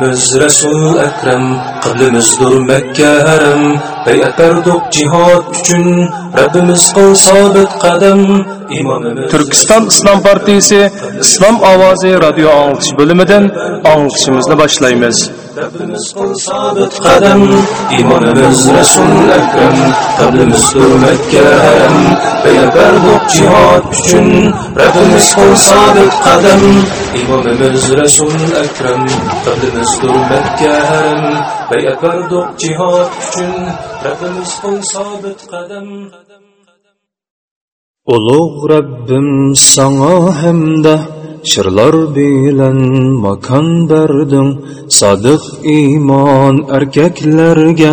İmamımız Resul Ekrem, kıblimizdir Mekke haram. Beyat berdik cihad üçün, Rabbimiz kıl sabit kadem. İmamımız Türkistan İslam Partisi İslam Ovozi radio anglitish bo'limidan anglitishimizni boshlaymiz. Rabbimiz kıl sabit kadem. İmamımız Resul Ekrem, kıblimizdir Mekke haram. Beyat berdik cihad üçün, Rabbimiz kıl sabit kadem. İmamımız Resul Ekrem, kıblimizdir Mekke haram. Beyat berdik cihad üçün, Rabbimiz kıl sobit qadam. Ulug' Rabbim sana hamda shirlar bilan makon berding sodiq iymon erkaklarga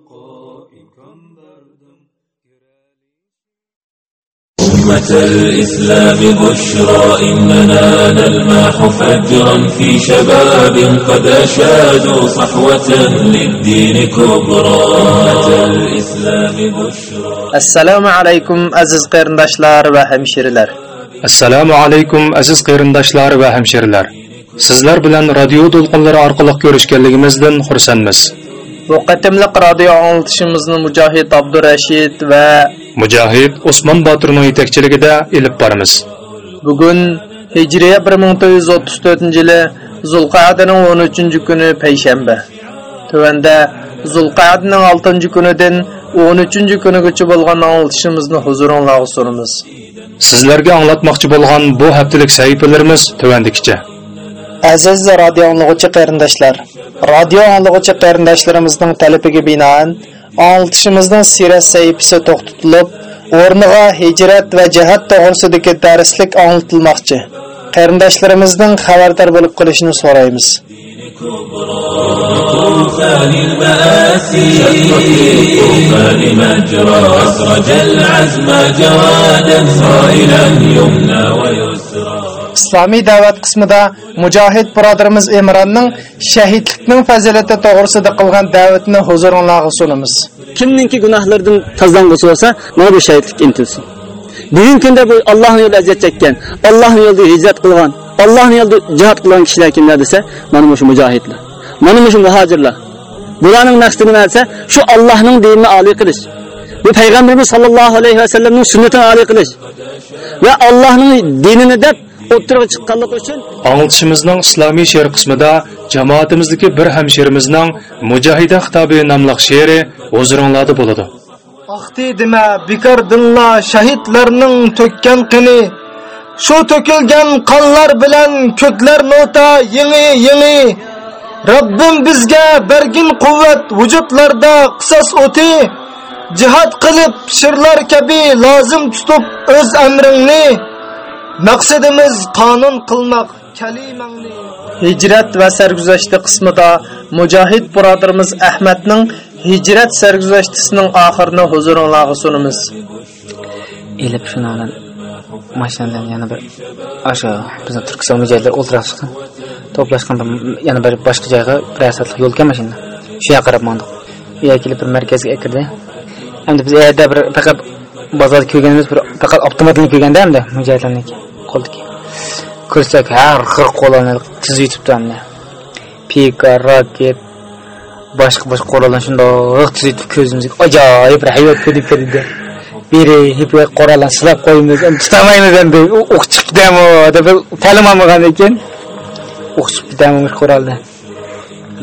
الإسلام بشرى إننا نلمح فجرا في شباب قد أشادوا صحوة للدين كبرى. الإسلام بشرى. السلام عليكم أزز قرنداشلار وهمشيرلر السلام عليكم أزز قرنداشلار وهمشيرلر سيزلر بلن راديو دولقنلار أرقلق görüşkenligimizden خرسنمز bu qatimliq radio anglitishimizni mujohid abdurashid va mujohid usmon boturning yetakchiligida ilib boramiz. Bugun hijriya 1434 yili zulqadaning 13 kuni payshanba. Tuvanda zulqadaning 6 kunidan 13 kunigacha bo'lgan anglitishimizni huzuringizga sunamiz sizlarga anglatmoqchi bo'lgan bu haftalik sahifalarimiz tuvandikicha Aziz radio anglag'uchi qarindoshlar, radio anglag'uchi qarindoshlarimizning talabiga binoan anglitishimizning siyrat sahifasi to'xtatilib, o'rniga hijrat va jihad to'g'risidagi darslik anglitilmoqchi. Qarindoshlarimizning xabardor bo'lib qolishini so'raymiz. طوفان المآسي شق في الطوفان مجرى أسرج العزم جوادا صائلا يمنى ويسرى Islomiy da'vat qismida mujohid birodarimiz Imronning shahidlikning fazilati to'g'risida qilgan da'vatini huzuringizga sunamiz. kimninki gunohlardan tozalang'usi bo'lsa mana bu shahidlik intilsin. Bugungi kunda bu allohni yo'lida aziyat chekkan allohni yo'lida hijrat qilgan allohni yo'lida jihod qilgan kishilar kimlar desa mana shu mujohidlar mana shu muhojirlar bularning maqsadi nima desa shu allohning dinini oliy qilish bu payg'ambarimiz sollallohu alayhi vasallamning sunnatini oliy qilish va allohning dinini deb o'ttirg'a chiqqanligi uchun anglitishimizning islomiy she'r qismida jamoatimizdagi bir hamshirimizning mujohida xitobi nomli she'ri huzuringlarda bo'ladi. Vaqti dema bekor dinla shahidlarning to'kkan qini shu to'kilgan qonlar bilan ko'klar nota yangi yangi Rabbim bizga bergin quvvat vujudlarda qisas o'ti jihad qilib shirlar kabi lozim tutib o'z amringni maqsadimiz qonun qilmoq. Kalimangni. Hijrat va sarguzashti qismida mujohid birodarimiz ahmadning hijrat sarguzashtisining oxirini huzuringlarga sunamiz elib shundan mashinadan yana bir o'sha bizni turkiston mujohidlar o'ltirashgan to'plashgan bir yana bir boshqa joyga bir soatlik yo'l ekan mashina shu yoqqa qarab mandiq bu kelib bir markazga kirdi. Endi biz yerda bir faqat bozorda ko'rganimiz bir faqat avtomatni ko'rganda endi mujohidlarniki qoldik ko'rsak har xil qo'llarni tizib yutibdi pika raket boshqa boshqa qurollarni shundoq tizib yutib ko'zimizga ajoyib hayot ko'rib kirdi biri hipi qoralan silab qo'yamiz tutamaymiz endi o'q chiqib deb ta'lim olmagan ekan o'q chiqib ketami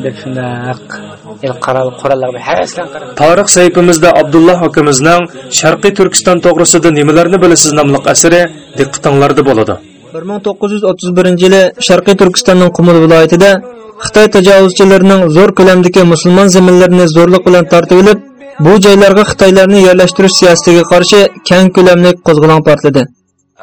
deb qarab qurollarga havaslan qarab tarix sayfimizda abdulloh akamizning sharqiy turkiston to'g'risida nimalarni bilasiz nomli asari diqqatinglarda bo'ladi. 1931 yili Sharqiy Turkistonning Qumul viloyatida Xitoy tajovuzchilarining zo'r ko'lamdagi musulmon zaminlarini zo'rlik bilan tortib olib, bu joylarga Xitoylarni yerlashtirish siyosatiga qarshi keng ko'lamli qo'zg'olon portladi.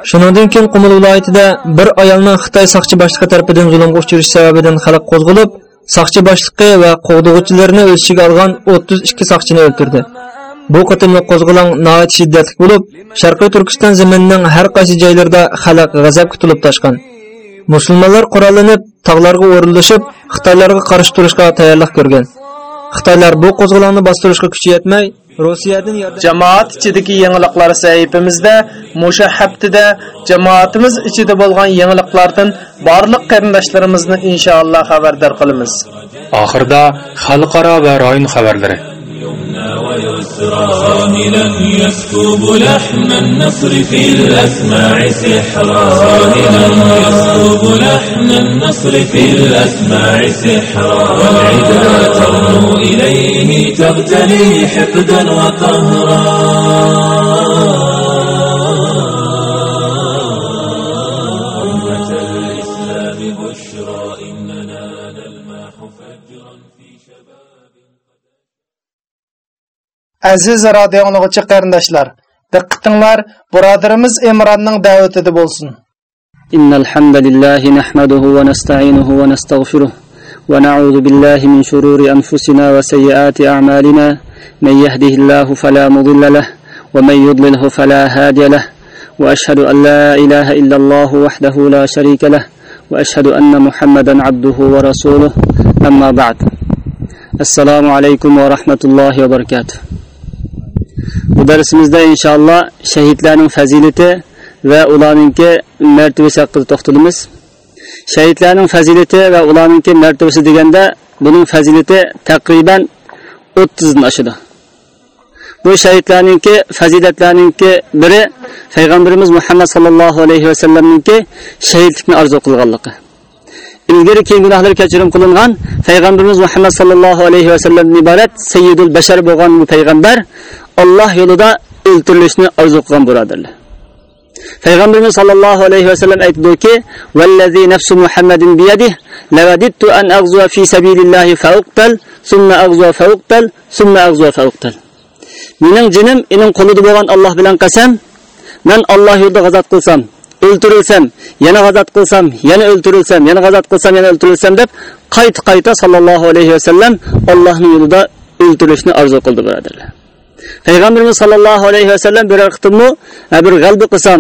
Shuningdek, keyin Qumul viloyatida bir ayolning Xitoy soqchi boshlig'i tomonidan zulmga uchrashi sababidan xalq qo'zg'alib, soqchi boshlig'i va qo'g'dug'uchilarni o'z ichiga olgan 32 soqchini o'ldirdi. Bu qatimli qo'zg'olon nihoyat shiddatli bo'lib, Sharqiy Turkiston zaminining har qaysi joylarida xalq g'azab to'lib toshgan. Musulmonlar qurollanib, tog'larga o'rinlashib, Xitoylarga qarshi turishga tayyorlik ko'rgan. Xitoylar bu qo'zg'olonni bostirishga kuchi yetmay, Rossiyadan jamoat ichidagi yangiliklar sahifamizda musha haftada jamoatimiz ichida bo'lgan yangiliklardan barliq qarindoshlarimizni inshaalloh xabardor qilamiz. oxirida xalqaro va rayon xabarlari ويسرى صاهلا يسكب لحن النصر في الأسماع سحرا. صاهلا يسكب لحن النصر في الأسماع سحرا. والعدا ترنو إليه تغتلي حقدا وقهرا. aziz radioning'ichi إن الحمد لله نحمده ونستعينه ونستغفره ونعوذ بالله من شرور أنفسنا وسيئات أعمالنا من يهده الله فلا مضل له ومن يضلله فلا هادي له وأشهد أن لا إله إلا الله وحده لا شريك له وأشهد أن محمدا عبده ورسوله أما بعد السلام عليكم ورحمة الله وبركاته Bu darsimizda inshaalloh shahidlarning fazilati va ularninki martabasi haqida to'xtalamiz. Shahidlarning fazilati va ularninki martabasi deganda buning fazilati taqriban 30'dan oshadi. Bu shahidlarninki fazilatlarninki biri payg'ambarimiz muhammad sallallohu alayhi vasallamninki shahidlikni orzu arzu ilgari keyin gunohlar kechirim qilingan payg'ambarimiz muhammad sallallohu alayhi vasallamdan iborat sayyidul bashar bo'lgan bu payg'ambar Alloh yo'lida o'ltirilishni orzu qilgan birodarlar payg'ambarimiz sallallohu alayhi vasallam aytdiki vallazi nafsu muhammadin biyadih lavadittu an aghzuwa fi sabilillahi fauqtal summa aghzuwa fauqtal summa aghzuwa fauqtal. Mening jinim ining qo'lida bo'lgan Alloh bilan qasam men Alloh yo'lida g'azat qilsam o'ltirilsam yana g'azat qilsam yana o'ltirilsam yana g'azat qilsam yana o'ltirilsam deb qayta qayta sallallohu alayhi vasallam Allohning yo'lida o'ltirilishni orzu qildi birodarlar payg'ambarimiz sollallohu alayhi vasallam biror qitimni bir g'albi qilsam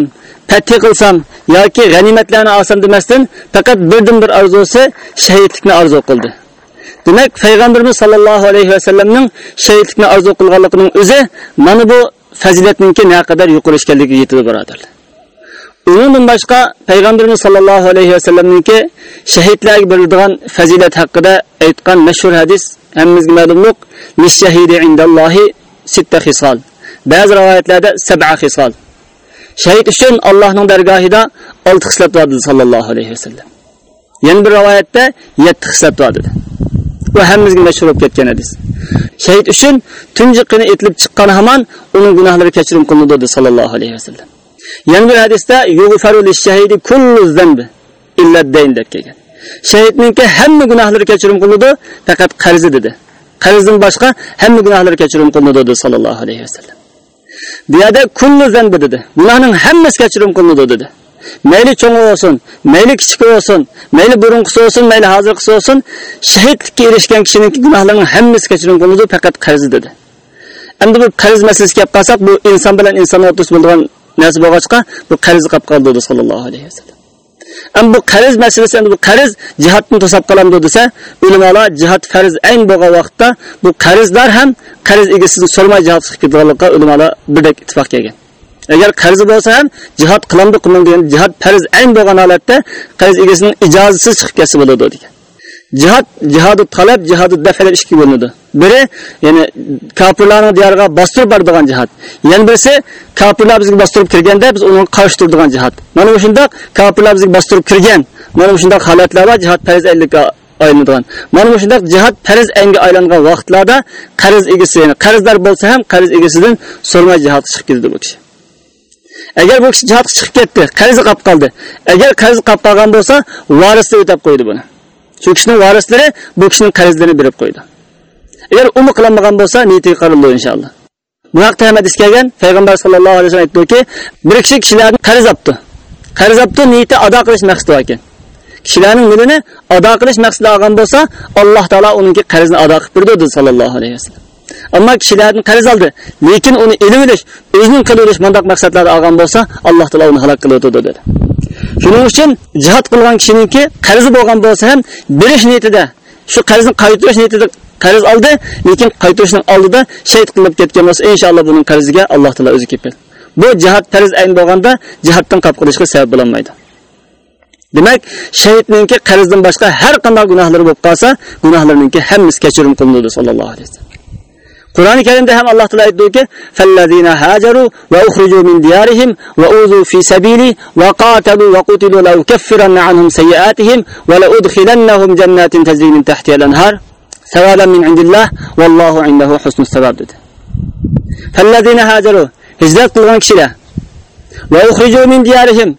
fathi qilsam yoki g'animatlarni olsam demasdan faqat birdan bir orzusi shahidlikni orzu qildi. Demak payg'ambarimiz sollallohu alayhi vasallamning shahidlikni orzu qilganligining o'zi mana bu fazilatninki naqadar yuqori ekanligiga yetadi birodarlar Undan başqa Peygamberimiz sallallahu alayhi ve sellemninki berilgan fazilat haqida aytgan mashhur hadis hemmizge ma'lumluq lis-shahidi indallahi sitta xisal. Bazı rivayetlerde sab'a xisal. Şehit üçün Allah'ın dergahida 6 xislat vardı sallallahu alayhi ve sallam. Yeni bir rivayette 7 xislat vardı. Bu hemmizge mashhur bo'lib ketgan hadis. Shahid üçün tunji qini etilib chiqqan hamon uning gunohlari kechirim qilinadi sallallohu alayhi ve sallam. Yana bir hadisda yughfaru lish-shahidi kullu zambi illa dayn deb kelgan. Shahidninki hamma gunohlari kechirim qilinadi, faqat qarzi dedi. Qarzdan boshqa hamma gunohlari kechirim qilinadi dedi sallallohu alayhi vasallam. Bu yerda kullu zambi dedi. Gunohning hammasi kechirim qilinadi dedi. mayli cho'ng bo'lsin mayli kichik bo'lsin mayli burunqisi bo'lsin mayli hozirgisi bo'lsin shahidlikka erishgan kishining gunohlarining hammasi kechirim qilinadi faqat qarz dedi endi bu qarz masalasiga kelib bu inson bilan inson o'rtasida bo'lgan narsa bo'lg'achqa bu qarz qolib qoldi dedi sallallohu alayhi vasallam Am bu qarz masalasi bu qarz jihatni to'sab qolamdi desa, ulamolar jihat farz ayn bo'lgan vaqtda bu qarzlar ham qarz egasidan so'rmay javob chiqib ketganlikqa ulamolar birdek ittifoq kelgan. Agar qarzi bo'lsa ham jihad qilamdi qilmang degan jihad farz ayn bo'lgan holatda qarz egasining ijozasiz chiqib ketsa bo'ladi degan. cihat, jihadu talep, jihadu defeler işki bölünüdü. Biri, yani kapırlarını diyarına bostirib bardığan jihad. Yani birisi, kapırlar bizga bastırıp kirgende biz onun qarshi turadigan cihat. Mana bu şundak, bizga bostirib bastırıp kirgen. Bana bu şundak jihad var, cihat periz. Mana bu şundak cihat farz engi aylanğan vaqtlarda qarz egisi, yani qarzlar bolsa ham qarz egisidan sorma cihat chiqib ketdi bu kishi. Agar bu kishi cihat chiqib ketdi, qarzi qap qoldi. Agar qarzi qolib qolgan bo'lsa, varisi o'tab qo'ydi buni. Shu kishining varislari bu kishining qarzlarini berib qo'ydi. Agar umi qilinmagan bo'lsa, niyati qarildi inshaalloh. Bu haqda ham hadis kelgan, payg'ambar sallallohu alayhi vasallam aytdiki, bir kishi kishilarni qarz olibdi. Qarz olibdi, niyati ado qilish maqsadi ekan. Kishilarning milini ado qilish maqsadi olgan bo'lsa, Alloh taolo uniki qarzini ado qilib berdi dedi sallallohu alayhi vasallam. Ammo kishilarni qarz oldi, lekin uni ilm olish, o'zining qilib mandaq maqsadlarda olgan bo'lsa, Alloh taolo uni halok qiladi dedi. Shuning uchun jihad qilgan kishiningki qarzi bo'lgan bo'lsa ham berish niyatida, shu qarzni qaytarish niyatida qarz oldi, lekin qaytarishning oldida shahid qilib ketgan bo'lsa, inshaalloh buning qarziga Alloh taolo o'zi kepil. Bu jihad farz ayn bo'lganda jihaddan qolib qolishga sabab bo'lmaydi. Demak, shahidningki qarzdan boshqa har qanday gunohlari bo'lib qolsa, gunohlarininki hammasi kechirim qilinadi sallallohu alayhi vasallam. Qur'oni Karimda ham Alloh taolo aytdiki: "Fallazina hajaru va ukhriju min diyarihim va uzu fi sabili va qatalu va qutilu la ukaffiranna anhum sayiatihim va la udkhilannahum jannatin tajri min tahtiha al-anhar sawaban min indillah wallohu indahu husnus savab." dedi. Fallazina hajaru hijrat qilgan kishilar va ukhriju min diyarihim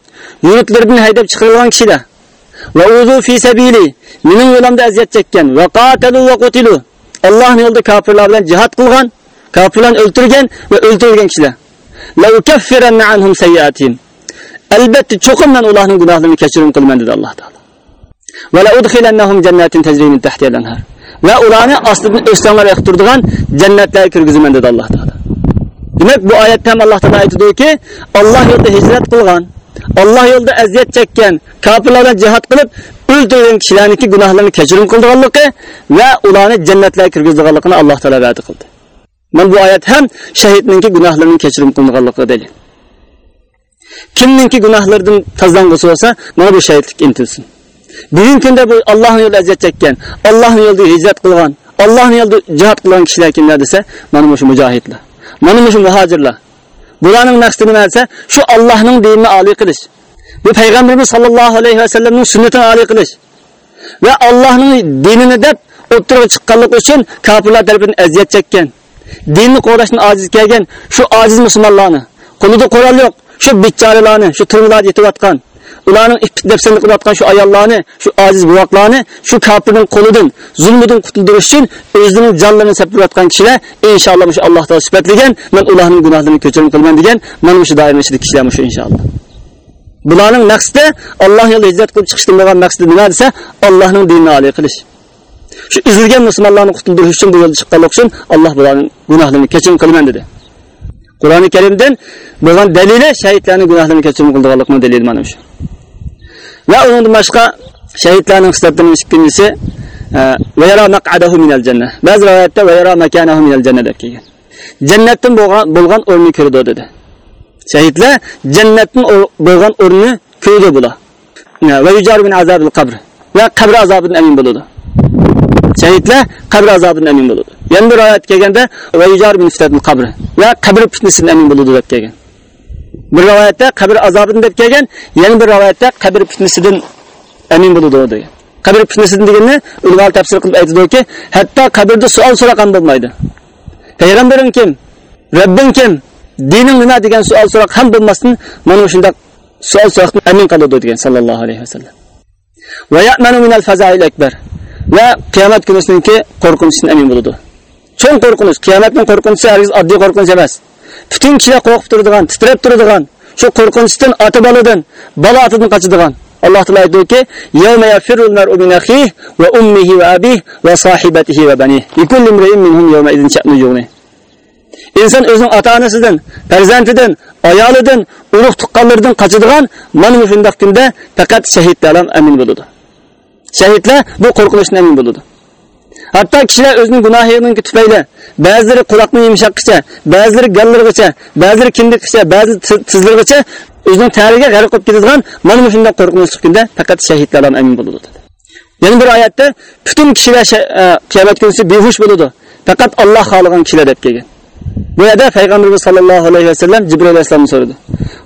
yurtlaridan haydab chiqarilgan kishilar va uzu fi sabili mening yo'limda aziyat chekkan va qatalu va qutilu Allah'ın yolda kafirlerden cihat kılgan, kafirlerini öldürgen ve öldürgen kişiler. لَوْ كَفِّرَنَّ عَنْهُمْ سَيِّئَاتِهِمْ Elbette çokum ben Allah'ın günahlarını keçirim kılmen dedi Allah Teala. Ve la udkhilennahum cennetin tecri min tahtiha al-enhar. Ve ularını aslında östanlar yaqtırdıgan cennetlere kirgizmen dedi Allah Teala. Demek bu ayette hem Allah Teala ayetidir ki Allah yolda hicret kılgan, Allah yolda əziyyət çəkən, kafirlərdən cihad qılıb o'ldirgan kishilarniki gunohlarini kechirim qilganligi va ularni jannatlarga kirgizganligini Alloh taolo va'da qildi. Mana bu oyat ham shahidningki gunohlarini kechirim qilinganligi dalil. Kimningki gunohlaridan tozalang'isi bo'lsa, mana bu shahidlik intilsin. Bugungi kunda bu Allohning yo'lida aziyat chekkan, Allohning yo'lida hijrat qilgan, Allohning yo'lida jihad qilgan kishilar kimlar desa, mana shu mujohidlar. Mana shu muhojirlar. Bularning maqsadi nima desa, shu Allohning dinini oliy. Bu payg'ambarimiz sollallohu alayhi vasallamning sunnatini oliy qilish va Allohning dinini deb o'ttirib chiqqanlik uchun kofirlar tarafidan aziyat chekkan, dinni qo'rashni ojiz kelgan shu ojiz musulmonlarni, qo'lida qurol yo'q, shu bichoralarni, shu turmularda yetayotgan, ularning depsini qilayotgan shu ayollarni, shu ojiz buvoqlarni shu kofirning qo'lidan, zulmidan qutuldirish uchun o'zining jonlarini sapirayotgan kishilar inshaalloh shu Alloh taolo sifatlagan, men ularning gunohlarini kechirim qilaman degan mana shu ichida kishilar shu inshaalloh. Bularning maqsadi Alloh yo'lida hijrat qilib chiqishdan bo'lgan maqsadi nima desa, Allohning dinini oliy qilish. Shu izilgan musulmonlarni qutuldirish uchun bu yo'lda chiqqanlik uchun Alloh bularning gunohlarini kechirim qilaman dedi. Qur'oni Karimdan bo'lgan dalili shahidlarning gunohlarini kechirim qilganligining dalili mana shu. Va undan boshqa shahidlarning hisoblarining ikkinchisi e, va yara maq'adahu minal jannah. Ba'zi rivoyatda va yara makanahu minal jannah deb kelgan. Jannatdan bo'lgan bo'lgan o'rni ko'rdi dedi. Shahidlar jannatning bo'lgan o'rni ko'rdi bular. Va yujar min azabil qabr. Va qabr azobidan amin bo'ladi. Shahidlar qabr azobidan amin bo'ladi. Yana bir oyat kelganda va yujar min fitnatil qabr. Va qabr fitnasidan amin bo'ladi deb kelgan. Bir rivoyatda qabr azobidan deb kelgan, yana bir rivoyatda qabr fitnasidan amin bo'ladi degan. Qabr fitnasidan degani ulamo tafsir qilib aytadiki, hatto qabrda savol so'ragan bo'lmaydi. Payg'ambaring kim? Rabbing kim? Dining nima degan savol so'roq ham bo'lmasdan, mana shunday savol so'roqni amin qiladi degan sallallohu alayhi vasallam. Va ya'manu min al-faza'il akbar. Va qiyomat kunisiningki qo'rqinchisini amin bo'ladi. Cho'ng qo'rqinch, qiyomatning qo'rqinchi hargiz oddiy qo'rqinch emas. Butun kishilar qo'rqib turadigan, titrab turadigan, shu qo'rqinchdan ota boladan bola otadan qochadigan alloh taolo aytdiki yawma yafirul mar'u min akhihi va ummihi va abihi va sahibatihi va banihi likulli imrin minhum yawma idin sha'nu yughni inson o'zining ota onasidan farzandidan ayolidan urug' tuqqanlardan qochadigan mana shundoq kunda faqat shahidlar amin bo'ladi. Shahidlar bu qo'rqinchdan amin bo'ladi. Hatto kishilar o'zining gunohining tufayli ba'zilari quloqni yumshoqqicha ba'zilari gallirg'icha ba'zilari kindiqqicha ba'zi tizlirg'icha o'zining tariga g'arq qilib ketadigan mana shunday qo'rqinchli kunda faqat shahidlar amin bo'ladi. Yana bir oyatda butun kishilar e, qiyomat kunisi behush bo'ladi. Faqat Alloh xohlagan kishilar deb kelgan. Bu yerda payg'ambarimiz sollallohu alayhi vasallam jibril alayhissalomni so'radi.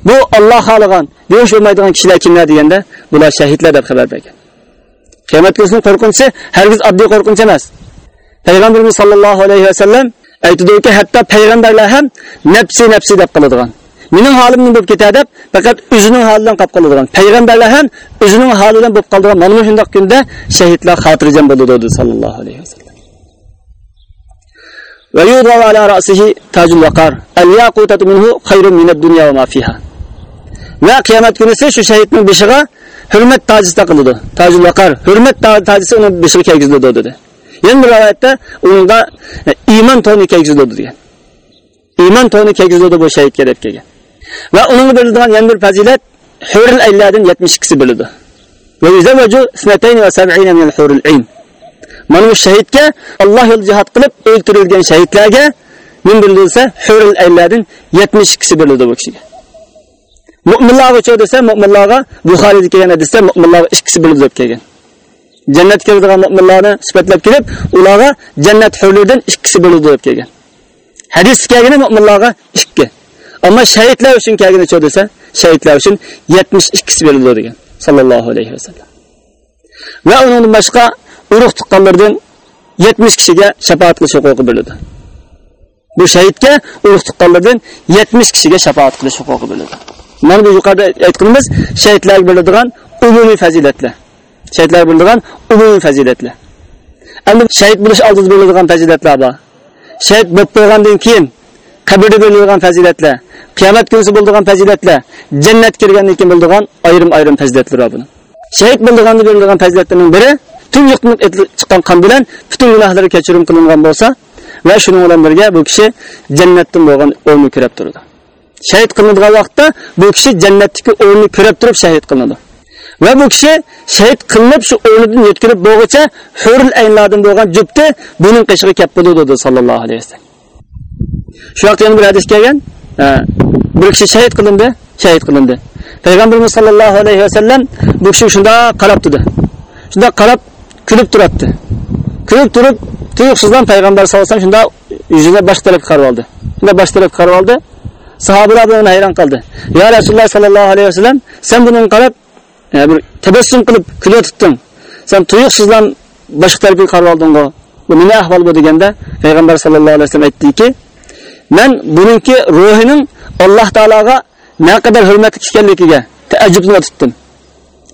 Bu Alloh xohlagan behush bo'lmaydigan kishilar kimlar deganda bular shahidlar deb xabar bergan. Qiyomat kunisining qo'rqinchi hargiz oddiy qo'rqinch emas. Payg'ambarimiz sollallohu alayhi vasallam aytdiki, hatto payg'ambarlar ham nafsi nafsi deb qiladigan. Mening holimni bo'lib ketadi deb faqat o'zining holidan qolib qoladigan. Payg'ambarlar ham o'zining holidan bo'lib qoladigan. Mana shunday kunda shahidlar xotirjam bo'ladi dedi sallallohu alayhi vasallam. Ve yudav ala ra'sihi tacul vakar. El yakutat minhu hayrun mined dünya ve ma fiha. Ve kıyamet günü ise şu şehitmin bişiğe hürmet tacisi takıldı. Tacul vakar. Hürmet tacisi onun bişiği kegizledi dedi. Yeni bir rivayette onun da e, iman tonu kegizledi diye. İman tonu kegizledi bu şehit gerek kegen. Ve onun bildiğin yeni bir fazilet Hürül Eylâd'ın 72'si bildi. Ve yüzevcu 72 ve 70 minel Hürül İn. Mana bu shahidga Alloh yo'l jihad qilib o'ldirilgan shahidlarga min berilsa hurul aylardan 72si beriladi bu kishiga Mu'minlarga cho desa mu'minlarga Buxoriyda kelgan hadisda mu'minlarga ikkisi bo'lib deb kelgan. Jannatga kiradigan mu'minlarni sifatlab kelib, ularga jannat hurlaridan ikkisi bo'lib deb kelgan. Hadis kelgani mu'minlarga ikki. Ammo shahidlar uchun kelgani cho desa, shahidlar uchun 72si bo'lib degan. Sallallohu alayhi vasallam. Va uning boshqa urug' tuqqanlardan 70 kishiga shafaat qilish huquqi berildi. Bu shahidga urug' tuqqanlardan 70 kishiga shafaat qilish huquqi berildi. Mana bu yuqorida aytganimiz shahidlarga beriladigan umumiy fazilatlar. Shahidlarga beriladigan umumiy fazilatlar. Endi shahid bo'lish oldida beriladigan fazilatlar bor. Shahid bo'lib qo'ygandan keyin qabrda bo'ladigan fazilatlar, qiyomat kunisi bo'ladigan fazilatlar, jannat kirgandan keyin bo'ladigan ayrim-ayrim fazilatlar bor buni. Shahid bo'lganda beriladigan fazilatlarning biri tun yuqib chiqqan qon bilan butun gunohlari kechirim qilingan bo'lsa va shuning bilan birga bu kishi jannatdan bo'lgan o'rni kirib turadi. shahid qilinadigan vaqtda bu kishi jannatdagi o'rnini ko'rib turib shahid qilinadi va bu kishi shahid qilinib shu o'rnidan yetkirib bo'lguncha hurul aynlardan bo'lgan jubti buning qishig'i kap bo'ladi dedi sallallohu alayhi vasallam shu vaqtda yana bir hadis kelgan bir kishi shahid qilindi shahid qilindi payg'ambarimiz sallallohu alayhi vasallam bu kishi shunda qarab turdi shunda qarab kulib turibdi. Kulib turib tuyuqsizdan payg'ambar sallallohu alayhi vasallam shunda yuzini bosh tarafga qarab oldi. Shunda bosh tarafga qarab oldi. Sahobalar bilan hayron qoldi. Yo rasululloh sollallohu alayhi vasallam sen buni qarab e, bir tabassum qilib kulayotibding sen tuyuqsizdan boshqa tarafga qarab olding bu nima ahvol bu deganda payg'ambar sallallohu alayhi vasallam aytdiki men buningki ruhining alloh taologa naqadar hurmatli ekanligiga taajjublanib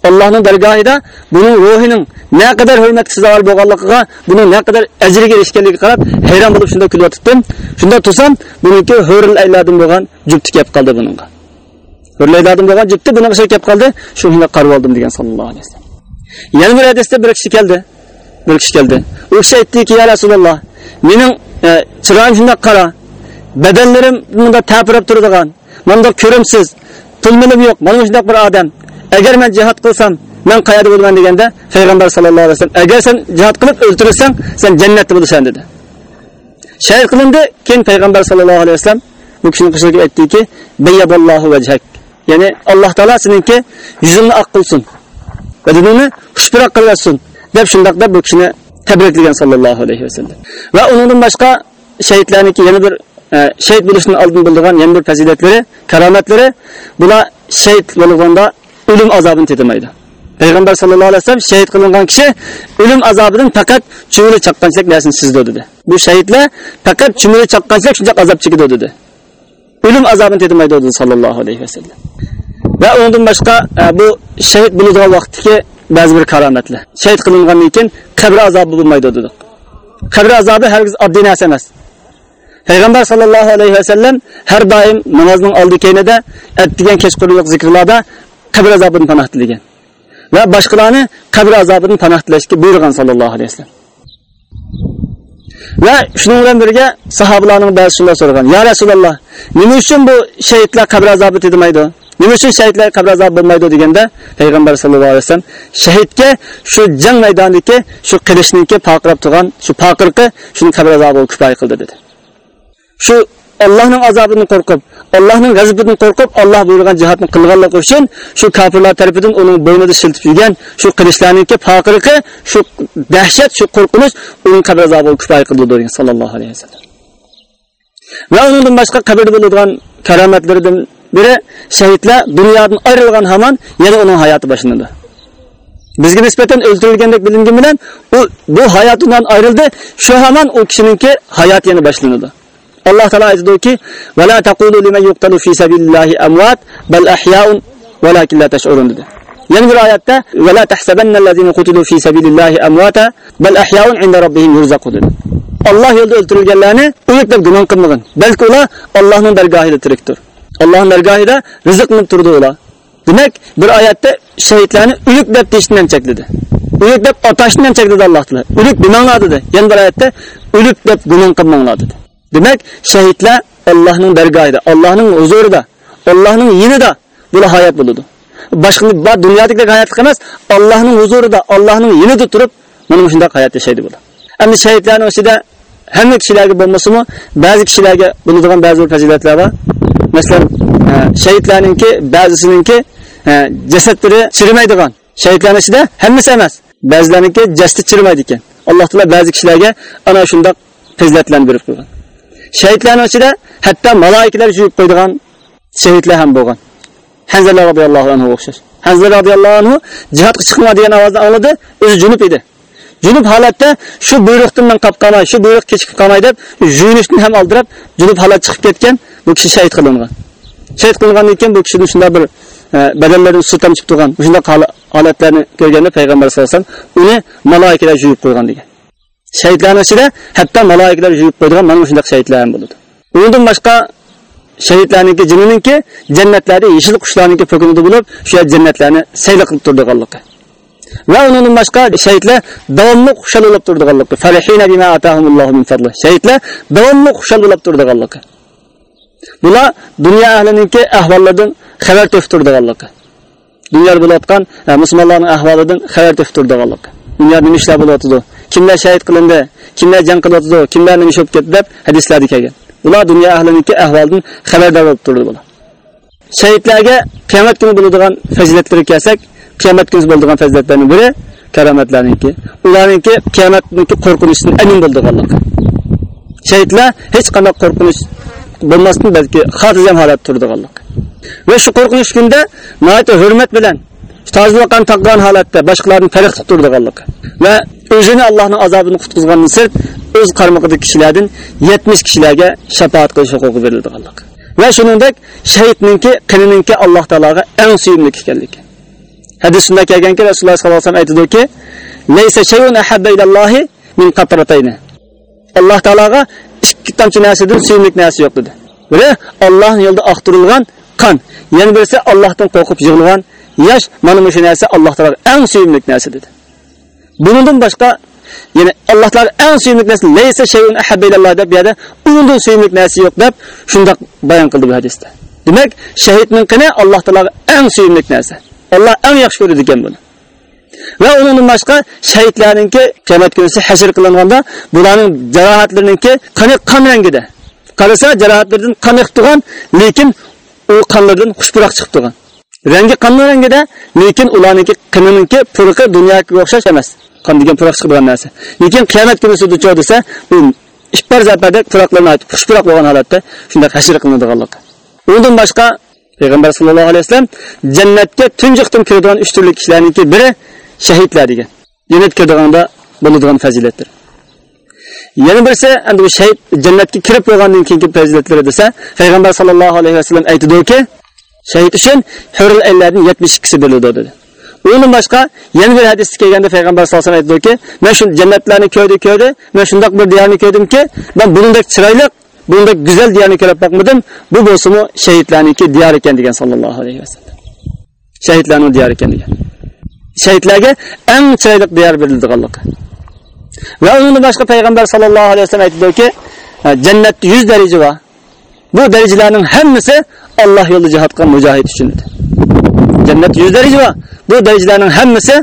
Allohning dargohida buning ruhining naqadar hurmatga sazovor bo'lganligiga, buning naqadar ajriga erishganligiga qarab hayron bo'lib shunda kulyotdim. Shunda tursam, buningki hurul aylardan bo'lgan jufti kelib qoldi buningga. Hurul aylardan bo'lgan jufti buning ishga kelib qoldi. Shunda qarab oldim degan sallallohu alayhi vasallam. Yana bir hadisda bir kishi keldi. Bir kishi keldi. U kishi aytdiki, "Ya Rasululloh, mening chiroyim shunda qara. Badanlarim bunda tapirab turadigan, bunda ko'rimsiz, pulmilim yo'q, mana shunday bir odam. Agar men jihad qilsam men qayerda bo'laman deganda payg'ambar sallallohu alayhi vasallam agar sen jihad qilib o'ltirsang sen jannatda bo'lasan dedi. Shahid qilindi keyin payg'ambar sallallohu alayhi vasallam bu kishini qishiga aytdiki bayyadallohu vajhak ya'ni alloh taolo seninki yuzingni oq qilsin va dinini xushbiroq qilsin deb shundoq deb bu kishini tabriklagan sallallohu alayhi vasallam va undan boshqa shahidlarniki yana bir shahid bo'lishdan oldin bo'lgan yana bir fazilatlari karomatlari bular shahid bo'lganda o'lim azobini tetmaydi payg'ambar sallallohu alayhi vasallam shahid qilingan kishi o'lim azobidan faqat chumili chaqqanchilik narsani sizdi dedi. Bu shahidlar faqat chumili chaqqanchilik shuncha azob chekadi dedi. O'lim azobini tetmaydi dedi sallallohu alayhi vasallam va undan boshqa bu shahid bo'ladigan vaqtdagi ba'zi bir karomatlar shahid qilingandan keyin qabr azobi bo'lmaydi dedi. Qabr azobi hargiz oddiy narsa emas payg'ambar sallallohu alayhi vasallam har doim namozning oldi keynida atdigan kechqurunlik zikrlarda qabr azobidan panoh tilagan va boshqalarni qabr azobidan panoh tilashga buyurgan sallallohu alayhi vasallam. Va shuning bilan birga sahobalarning ba'zi shunday so'ragan ya rasululloh nima uchun bu shahidlar qabr azobi tegmaydi nima uchun shahidlar qabr azobi bo'lmaydi? deganda payg'ambar sallallohu alayhi vasallam shahidga shu jang maydonidagi shu qilishniki poqirab turgan shu poqirqi shuni qabr azobi kifoya qildi dedi. Shu Allohning azobidan qo'rqib, Allohning g'azabidan qo'rqib, Alloh buyurgan jihodni qilganligi uchun shu kofirlar tomonidan uning bo'ynida shiltib yurgan shu qilishlarningki faqirqi, shu dahshat, shu qo'rqinish uning qabr azobiga kifoya qildi degan sallallohu alayhi vasallam. Va undan boshqa qabrda bo'ladigan karomatlardan biri shahidlar dunyodan ayrilgan hamon yana uning hayoti boshlanadi. bizga nisbatan o'ldirilgandek bilingan bilan u bu hayotidan ayrildi shu hamon u kishiningki hayot yana boshlanadi alloh taolo "Va la taqulu liman yuqtalu fi sabilillahi amwat bal ahya'un walakin la tash'urun dedi. Yana bir oyatda vala tahsabanna allazina qutilu fi sabilillahi amwata bal ahya'un inda rabbihim yurzaqun dedi. Alloh yo'lida o'ldirilganlarni o'lik deb gumon qilmagan balki ular Allohning dargohida tirikdir Allohning dargohida rizq turdi ular demak bir oyatda shahidlarni o'lik deb deyishdan chekladi o'lik deb atashdan chekladi Alloh taolo o'lik demanglar dedi. Yana bir oyatda o'lik deb gumon qilmanglar dedi. Demek şehitler Allah'ın dergahida, Allah'ın huzurida, Allah'ın yinida bular hayat buludu. Başka bir dünyadaki hayat emas, Allah'ın huzurida, Allah'ın yinida turib, mana shunday hayat yashaydi bular. Endi shahidlarning ichida hamma kishilarga bo'lmasa-mu, ba'zi kishilarga bo'ladigan ba'zi fazilatlar bor. Masalan, shahidlarningki ba'zisininki jasadlari chirimaydigan. Shahidlarning ichida hammasi emas, ba'zilariniki jasadi chirimaydi ekan. Alloh taolo ba'zi kishilarga ana shunday fazilatlarni berib qo'ygan. Shahidlarning ichida hatto malaikalar yuvib qo'ydigan shahidlar ham bo'lgan. Hanzala roziyallohu anhu o'xshash. Hanzala roziyallohu anhu jihodga chiqma degan ovozni angladi o'zi junub edi. Junub holatda shu buyruqdan men qolib qolmay shu buyruq kechikib qolmay deb yuyinishni ham oldirib junub holat chiqib ketgan bu kishi shahid qilingan. Shahid qilingandan keyin bu kishini shunday bir e, badallardan suv tomchib turgan shunday holatlarni ko'rganda payg'ambar sallallohu alayhi vasallam uni malaikalar yuvib qo'ygan degan. Shahidlarning ichida hatto maloikalar yuvib qo'ydigan mana shunday shahidlar ham bo'ladi. Undan boshqa shahidlarniki jininiki jannatlarda yeshil qushlarniki po'kinida bo'lib shu jannatlarni sayli qilib turdiganligi. Va undan boshqa shahidlar davomli xushal bo'lib turdiganligi. Farihina bima atahumullohu min fadli. Shahidlar davomli xushal bo'lib turdiganligi. Bular dunyo ahliniki ahvollaridan xabar topib turdiganligi. Dunyoda bo'layotgan e, musulmonlarning ahvolidan xabar topib turdiganligi. Dunyoda nima ishlar bo'layotdi kimlar shahid qilindi kimlar jang qilyotdi kimlar nima bo'lib ketdi deb hadislarda kelgan. Ular dunyo ahliniki ahvolidan xabardor bo'lib turdi bular. Shahidlarga qiyomat kuni bo'ladigan fazilatlarga kelsak qiyomat kuni bo'ladigan fazilatlarning biri karomatlarniki. Ularniki qiyomatniki qo'rqinishdan amin bo'ldiganlik. Shahidlar hech qanday qo'rqinish bo'lmasdan balki xotirjam holatda turdiganlik. Va shu qo'rqinch kunda hurmat bilan tozalaqan taqqan holatda boshqalarni farq qilib turdiganligi va o'zini Allohning azobidan qutqizgandan sirt o'z qarmog'idagi kishilardan 70 kishilarga shafaat qilish huquqi berilganlik va shuningdek shahidninki qininingki Alloh taologa eng suyimli ekanligi hadis shunda kelganki rasululloh sollallohu alayhi vasallam aytdiki laysa shay'un ahabba ilallohi min qatratayni alloh taologa ikki tomchi narsadan suyimli narsa yo'q dedi. Biri Allohning yo'lida oqtirilgan qon yana birisi ollohdan qo'rqib yig'ilgan Yaş mana bu narsa Alloh taologa eng suyimli narsa dedi bundan boshqa yana Alloh taolo eng suyimli narsa laysa shay'un ahabba ilalloh deb yerda undan suyimli narsa yo'q deb shundoq bayon qildi bu hadisda. Demak shahidning qini Alloh taologa eng suyimli narsa Alloh eng yaxshi ko'radi ekan buni. Va undan boshqa shahidlarningki qiyomat kunisi hashr qilinganda bularning jarohatlariningki qani qon rangida. Qarasa jarohatlardan qon tugan, turgan lekin u qonlardan xushburoq chiqib turgan rangi qon rangida? Lekin ularniki qininiki purqi dunyoga o'xshash emas. Qon degan puroq chiqib turgan narsa. Lekin qiyomat kuni suvda cho'q desa bu ishpar zaparda puroqlarni aytib xushpuroq bo'lgan holatda shunday hashir qilinadiganlik undan boshqa payg'ambar sallallohu alayhi vasallam jannatga tunjiqdan kiradigan uch turli kishilarniki biri shahidlar degan. Jannat kirdiganda bo'ladigan fazilatdir. Yana birisi endi bu shahid jannatga kirib bo'lgandan keyingi fazilatlari desa payg'ambar sallallohu alayhi vasallam aytadiki shahid uchun hurul aylarning 72si berildi dedi. Undan boshqa yana bir hadisda kelganda payg'ambar sallallohu alayhi vasallam aytdiki men shu jannatlarni ko'rdi ko'rdi men shundoq bir diyorni ko'rdimki men buningdek chiroyli bunda go'zal diyorni ko'rib boqmadim bu bo'lsimi shahidlarniki diyor ekan degan sallallohu alayhi vasallam shahidlarning diyori ekan degan shahidlarga eng chiroyli diyor berildiganligi va undan boshqa payg'ambar sallallohu alayhi vasallam aytdiki jannatda yuz daraja bor bu darajalarning hammasi alloh yo'lida jihod qilgan mujohid uchun edi jannatda yuz daraja bor bu darajalarning hammasi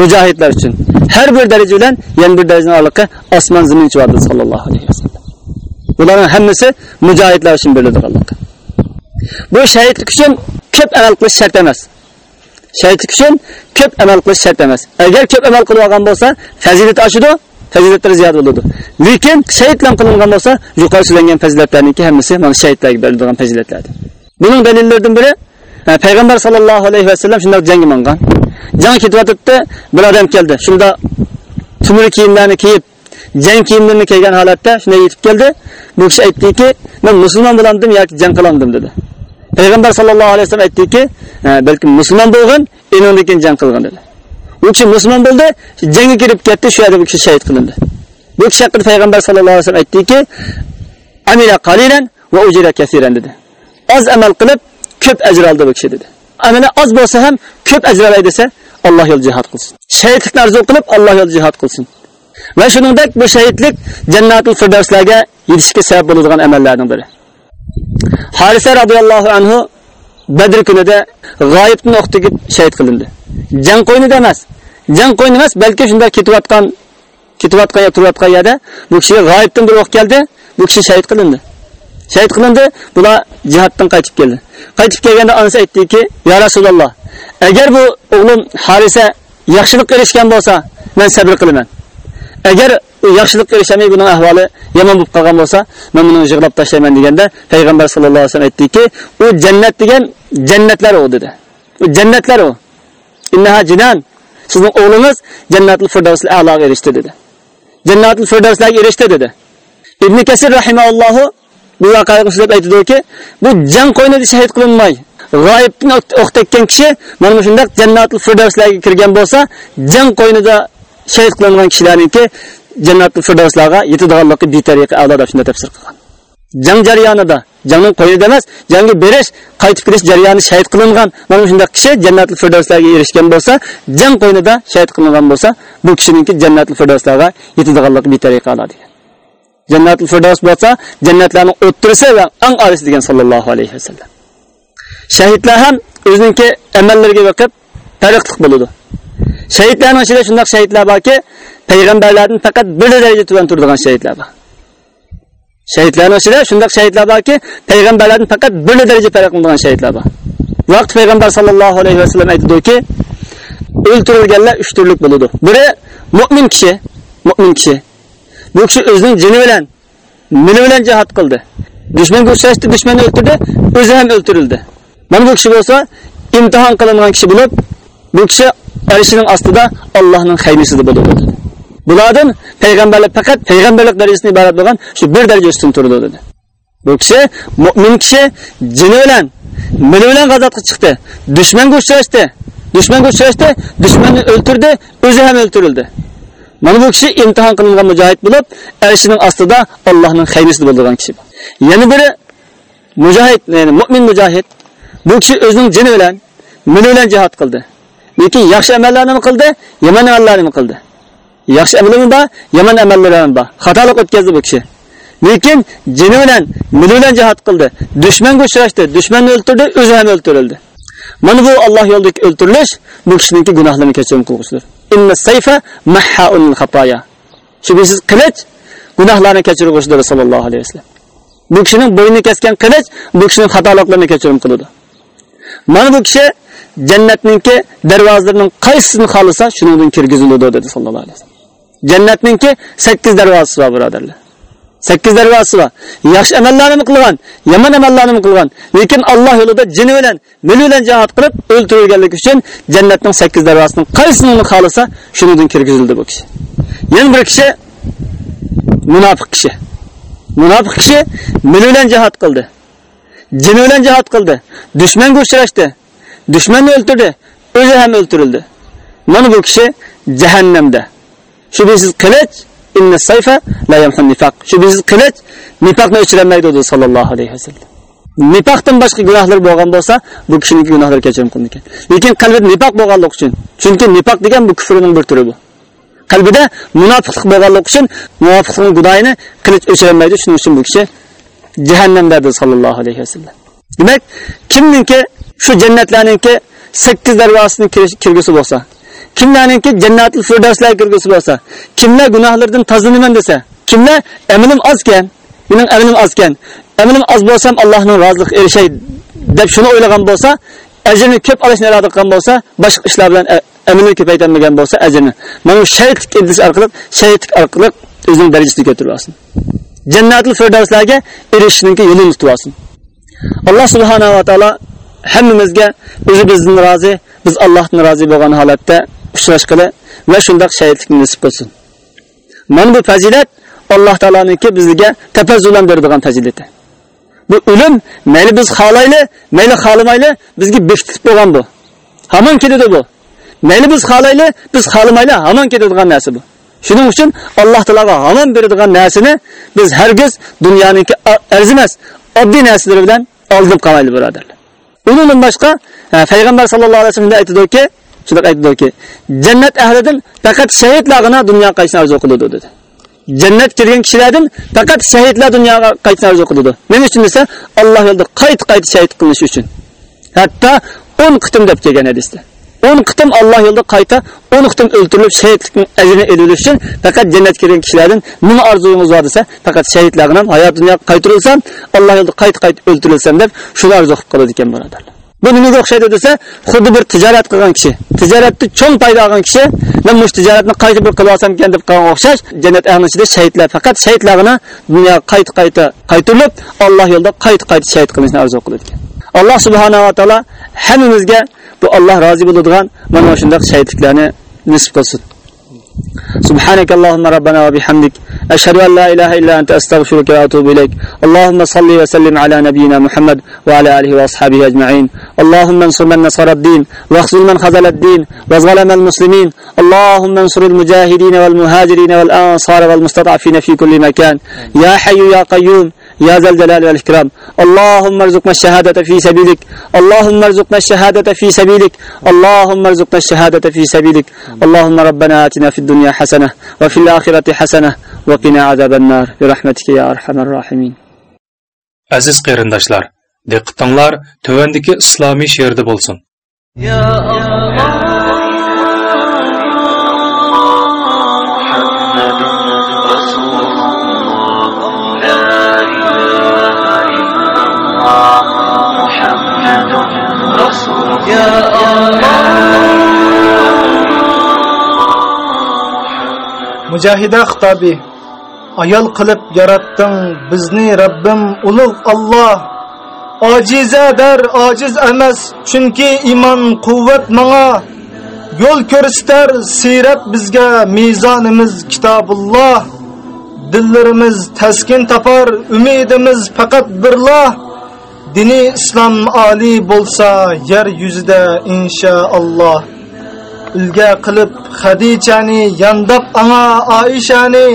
mujohidlar uchun har bir daraja bilan yana bir darajaning oraliqqa osmon zamin chiqadi sallallohu alayhi vasallam bularning hammasi mujohidlar uchun beriladiganligi bu shahidlik uchun ko'p amal qilish shart emas shahidlik uchun ko'p amal qilish shart emas agar ko'p amal qilib olgan bo'lsa fazilat oshidi fazilatlari ziyoda bo'ladi lekin shahid bilan qilingan bo'lsa yuqori so'zlangan fazilatlarniki hammasi mana shahidlarga beriladigan fazilatlardir buning dalillaridan biri e, payg'ambar sallallohu alayhi vasallam shundoq jangga mingan jang ketyotibdi bir odam keldi shunda tumur kiyimlarni kiyib jang kiyimlarini kiygan holatda shunday yetib keldi bu kishi aytdiki men musulmon bo'lamdim yoki jang qilamdim dedi. Payg'ambar sallallohu alayhi vasallam aytdiki "E, balkim musulmon bo'lgin undan keyin jang qilgin dedi. U kishi musulmon bo'ldi jangga kirib ketdi shu yerda bu kishi shahid qilindi bu kishi haqida payg'ambar sallallohu alayhi vasallam aytdiki amila qalilan va ujira kasiran dedi oz amal qilib ko'p ajr oldi bu kishi dedi. Amali oz bo'lsa ham ko'p ajr olay desa alloh yo'lida jihod qilsin. Shahidlikni orzu qilib alloh yo'lida jihod qilsin. Va shuningdek bu shahidlik jannatul firdavslarga yetishga sabab bo'ladigan amallarning biri. Harisa roziyallohu anhu badr kunida g'oyibni o'qdagi shahid qilindi. Jang qo'ynida emas jang qo'yni emas balki shunda ketayotgan ketayotgan yo turayotgan yerda bu kishiga g'oyibdan bir o'q keldi bu kishi shahid qilindi. Shahid qilindi bular jihatdan qaytib keldi qaytib kelganda onasi aytdiki yo rasululloh agar bu o'g'lim harisa yaxshilikqa erishgan bo'lsa men sabr qilaman agar u yaxshilikqa erishamay buning ahvoli yomon bo'lib qolgan bo'lsa men buni yig'lab tashlayman deganda payg'ambar sallallohu alayhi vasallam aytdiki u jannat degan jannatlar u dedi. U jannatlar u innaha jinan sizning o'g'lingiz jannatul firdavsli a'loga erishdi dedi. Jannatul firdavslarga erishdi dedi. İbn kasir rahimaullohu bu voqeani so'zlab aytadiki bu jang qo'ynida shahid qilinmay g'oyibni o'q tekkan kishi mana shunday jannatul firdavslarga kirgan bo'lsa jang qo'ynida shahid qilingan kishilarniki jannatul firdavslarga yetadiganligi bitariqa a'lo deb shunday tafsir qilgan. Jang jarayonida jangning qo'ynida emas jangga berish qaytib kirish jarayoni shahid qilingan mana shunday kishi jannatul firdavslarga erishgan bo'lsa jang qo'ynida shahid qilingan bo'lsa bu kishiniki jannatul firdavslarga yetadiganligi bitariqa a'lo degan jannatul firdavs bo'lsa jannatlarning o'ttirisi va eng olisi degan sallallohu alayhi vasallam shahidlar ham o'ziniki amallariga boqib tariqliq bo'ladi shahidlarning ichida shunday shahidlar borki payg'ambarlardan faqat bir daraja tuban turadigan shahidlar bor shahidlarning ichida shunday shahidlar borki payg'ambarlardan faqat bir daraja farq qiladigan shahidlar bor vaqt payg'ambar sallallohu alayhi vasallam aytdiki o'ltirilganlar uch turlik bo'ladi biri mo'min kishi mo'min kishi bu kishi o'zining jini bilan mili bilan jihad qildi. Dushmanga uchrashdi dushmanni o'ldirdi o'zi ham o'ldirildi mana bu kishi bo'lsa imtihon qilingan kishi bo'lib bu kishi arishining ostida allohning haymisida bo'ladi o'tdi. bulardan payg'ambarlar faqat payg'ambarlik darajasidan iborat bo'lgan shu bir daraja ustun turdi dedi. Bu kishi mo'min kishi jini bilan mili bilan g'azotga chiqdi. Dushmanga uchrashdi dushmanga uchrashdi dushmanni o'ldirdi o'zi ham o'ldirildi mana bu kishi imtihon qilingan mujohid bo'lib arshining ostida allohning haymisida bo'lgan kishi. Yana biri mujohid ya'ni mo'min mujohid bu kishi o'zining jini bilan mili bilan jihod qildi. Lekin yaxshi amallarni qildi? Yomon amallarni qildi? Yaxshi amallarni bor yomon amallarni bor? Xatolik o'tkazdi bu kishi. Lekin jini bilan mili bilan jihod qildi. Dushmanga uchrashdi dushmanni o'ldirdi o'zi ham o'ldirildi mana bu alloh yo'lidagi o'ldirilish bu kishiniki gunohlarini kechirim qilg'uchidir inna sayfa mahhaun xatoya shubhasiz qilich gunohlarni kechirg'uchidir sallallohu alayhi vasallam bu kishining bo'ynini kesgan qilich bu kishining xatoliklarini kechirim qiladi mana bu kishi jannatninki darvozalarining qaysisini xolisa shuningdan kirgiziladi dedi sallallohu alayhi vasallam jannatninki 8 darvozasi bor birodarlar. Sakkiz darvozasi bor yaxshi amallarni qilgan yomon amallarni qilgan lekin alloh yo'lida jini bilan mili bilan jihod qilib o'ldirilganligi uchun jannatning sakkiz darvozasining qaysisini xohlasa shuningdan kirgizildi bu kishi yana bir kishi munofiq kishi munofiq kishi mili bilan jihod qildi jini bilan jihod qildi dushmanga uchrashdi dushmanni o'ldirdi o'zi ham o'ldirildi mana bu kishi jahannamda shubhasiz qilich inna sayfa la yamhun nifaq. Shu biz qilich nifaqni o'chirmaydi dedi sallallohu alayhi vasallam. Nifaqdan boshqa gunohlar bo'lgan bo'lsa, bu kishining gunohlari kechirim qilinadi ekan. Lekin qalbida nifaq bo'lganligi uchun, chunki nifaq degan bu kufrning bir turi bu. Qalbida munofiqlik bo'lganligi uchun munofiqning gunohini qilich o'chirmaydi, shuning uchun bu kishi jahannamda dedi sallallohu alayhi vasallam. Demak, kimninki shu jannatlarninki 8 darvozasini kirgisi bo'lsa, kimlarninki jannatul firdavslarga kirgisi bo'lsa, kimlar gunohlardan tozalanaman desa, kimlar amalim ozkan, mening amalim ozkan, amalim oz bo'lsam Allohning roziligiga erishay deb shuni o'ylagan bo'lsa, ajrini ko'p olishni iroda qilgan bo'lsa, boshqa ishlar bilan e, amilni ko'paytirmagan bo'lsa, ajrini mana shu shaytlik idish orqali, shaytlik orqali o'zining darajasini ko'tarib olsin. Jannatul firdavslarga erishishning yo'lini tutib olsin. Alloh subhanahu va taolo hammamizga o'zi bizdan rozi, biz Allohdan rozi bo'lgan holatda uchrashqili va shundoq shahidlik nasib bo'lsin Mana bu fazilat Alloh taoloniki bizga tafazzulan beradigan fazilati. Bu o'lim mayli biz xohlayli, mayli xohlamayli bizga bekitib bo'lgan bu. Hamon ketadi bu. Mayli biz xohlayli, biz xohlamayli hamon ketadigan narsa bu. Shuning uchun Alloh taologa hamon beradigan narsani biz hargiz dunyoniki arzimas, oddiy narsalar bilan olib qolmaylik birodarlar. Undan boshqa e, payg'ambar sallallohu alayhi vasallam aytadiki, shunday aytadiki, jannat ahlidan faqat shahidlargina dunyo qaytishni orzu qiladi dedi. Jannat kirgan kishilardan faqat shahidlar dunyoga qaytishni orzu qiladi. Nima uchun desa, Alloh yo'lida qayt-qayt shahid qilinish uchun. Hatto 10 qitim deb kelgan hadisda. 10 qitim Alloh yo'lida qayta 10 qitim o'ltirilib shahidlikning ajrini elilish uchun faqat jannat kirgan kishilardan nima orzuyingiz bor desa, faqat shahidlarga ham hayot dunyoga qaytarilsam, Alloh yo'lida qayt-qayt o'ltirilsam deb shuni orzu qilib qoladi ekan birodarlar. Bu nimaga o'xshaydi desa, xuddi bir tijorat qilgan kishi, tijoratda cho'ng foyda olgan kishi, men mush tijoratni qayta bir qilib olsam ekan deb qolgan o'xshash, jannat ahli ichida shahidlar faqat shahidlarni dunyoga qayta-qayta qaytarilib, Alloh yo'lida qayta-qayta shahid qilishni orzu qiladi ekan. Alloh subhanahu va taolo hammamizga bu Alloh rozi bo'ladigan mana shunday shahidliklarni nisb qilsin. سبحانك اللهم ربنا وبحمدك أشهد أن لا إله إلا أنت أستغفرك وأتوب إليك. اللهم صل وسلم على نبينا محمد وعلى آله وأصحابه أجمعين. اللهم انصر من نصر الدين واخذل من خذل الدين وظلم المسلمين. اللهم انصر المجاهدين والمهاجرين والأنصار والمستضعفين في كل مكان. يا حي يا قيوم يا ذا الجلال والإكرام. اللهم ارزقنا الشهادة في سبيلك. اللهم ارزقنا الشهادة في سبيلك. اللهم ارزقنا الشهادة في سبيلك. اللهم ربنا آتنا في الدنيا حسنة وفي الآخرة حسنة وقنا عذاب النار. برحمتك يا أرحم الراحمين. Aziz qarindoshlar, diqqatinglar tövəndəki islomiy she'rda bo'lsin. Ya Mujahida xitobi ayol qilib yaratding bizni Rabbim ulug' Alloh. Ojiza dar ojiz emas chunki iymon quvvat menga yo'l ko'rsatar siyrat bizga mezonimiz kitobulloh. Dillarimiz taskin topar umidimiz faqat birloh. Dini islom oliy bo'lsa yer yuzida inshaalloh ulga qilib Xadichani yandab anga Oishani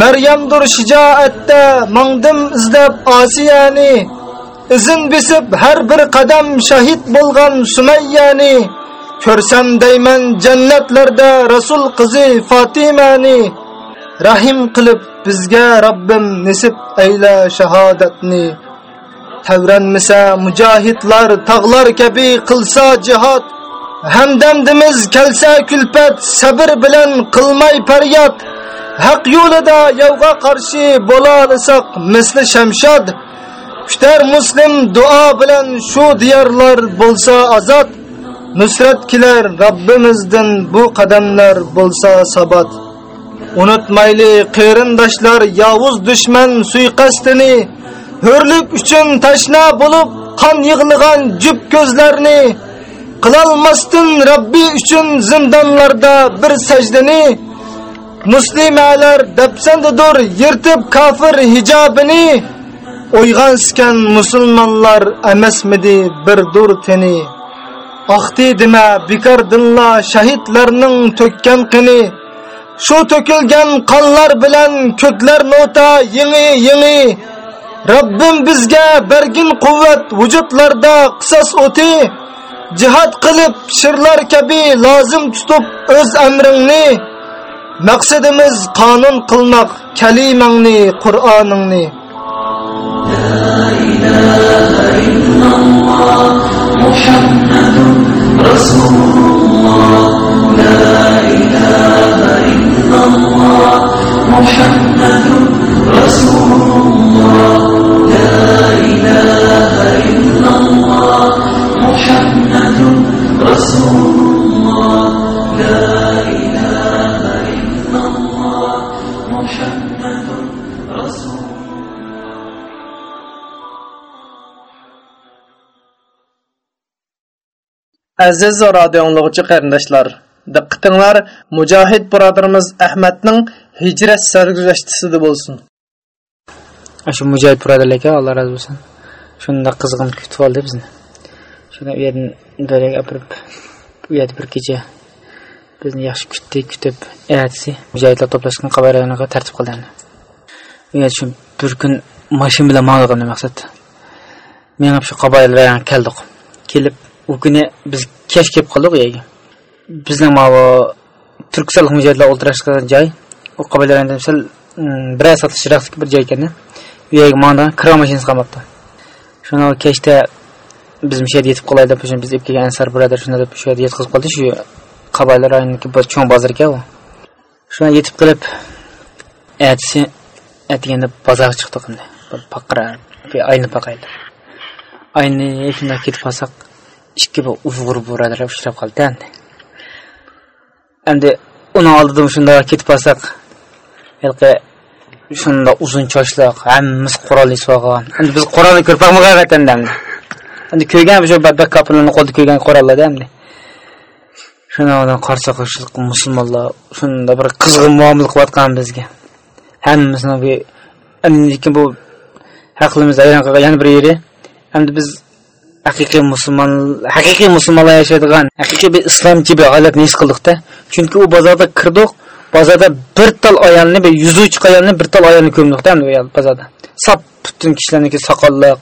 Maryamdur shijoatda mangdim izlab Osiyani izin bisib har bir qadam shahid bo'lgan Sumayyani ko'rsam deyman jannatlarda Rasul qizi Fatimani. Rahim qilib bizga robbim nisib ayla shahodatni tavranmisa mujohidlar tog'lar kabi qilsa jihad. Hamdamdimiz kelsa kulpat sabr bilan qilmay faryod. Haq yo'lida yovga qarshi bo'la olsak misli shamshod. Kutar muslim duo bilan shu diyorlar bo'lsa azod nusrat kelar robbimizdan bu qadamlar bo'lsa sabot. Unutmayli qarindoshlar yovuz dushman suiqasdini hürlük uchun tashna bo'lib qon yig'ilgan jup ko'zlarni qilolmasdin Rabbi uchun zindonlarda bir sajdani muslimalar dapsandidur yirtib kofir hijobini o'yg'anskan musulmonlar emasmidi bir dur teni. Ah Aqti dema bekor dinla shahidlarning to'kkan qini. Şu tökülgen qonlar bilan ko'klar nota yingi yingi Rabbim bizga bergin quvvat vujudlarda qisas o'ti Jihad qilib shirlar kabi lozim tutib o'z amringni Maqsadimiz qonun qilmoq kalimangni Qur'oningni. Aziz radio anglagıcı qarindoshlar, diqqatinglar Mujohid birodarimiz Ahmadning hijrat sarguzashtisida bo'lsin. shu mujohid birodarlarga alloh rozi bo'lsin shunda qizg'in kutib oldi bizni. Shunda u yerdan daraga olib u yerda bir kecha bizni yaxshi kutdi kutib ertasi mujohidlar to'plashgan qabr rayoniga tartib qildi. U yerda shu bir kun mashin bilan manglig'imni maqsad. Men ham shu qabayil keldik. Kelib u kuni biz kech kelib qoldik u yerga. Bizning mana turkistonlik mujohidlar o'ltirashgan joy u qabayil sal mm, bir oy sotilishroq bir joy ekan u yerga mana kira mashinasi qolmabdi. Shuni kechda biz shu yerda yetib qolay deb biz olib kelgan ansar birodar shunda deb shu yerda yetkazib qoldi shu qabayil rayonidagi cho'ng bozor ekan u. Shuna yetib qilib ertasi ertaganda bozorga chiqdik endi. Paqira ayni paqaydi. Ayni shunday ketib qolsak ikki bir uyg'ur birodarlar uchrab qoldi endi. Endi uni oldida shunda ketib qolsak shunda uzun chochliq hammamiz qurolli sog'an endi biz qurolni ko'rib boqmagan endi ko'rgan shu badbaq kapillarni qo'lda ko'rgan qurollarda endi shuna udan qarshi musulmonlar shunda bir qizg'in muomala qilayotgan bizga. Hammamizni bu lekin bu haqlimiz ayron qilgan yana bir yeri. Endi biz haqiqiy musulmon haqiqiy musulmonlar yashaydigan haqiqiy bir islomchi bir holatni his qildikda. Chunki u bozorda kirdik bozorda bir tal ayolni bir yuzi uchiq ayolni bir tal ayolni ko'mdikda endi u ayol bozorda. Sap butun kishilarniki soqolliq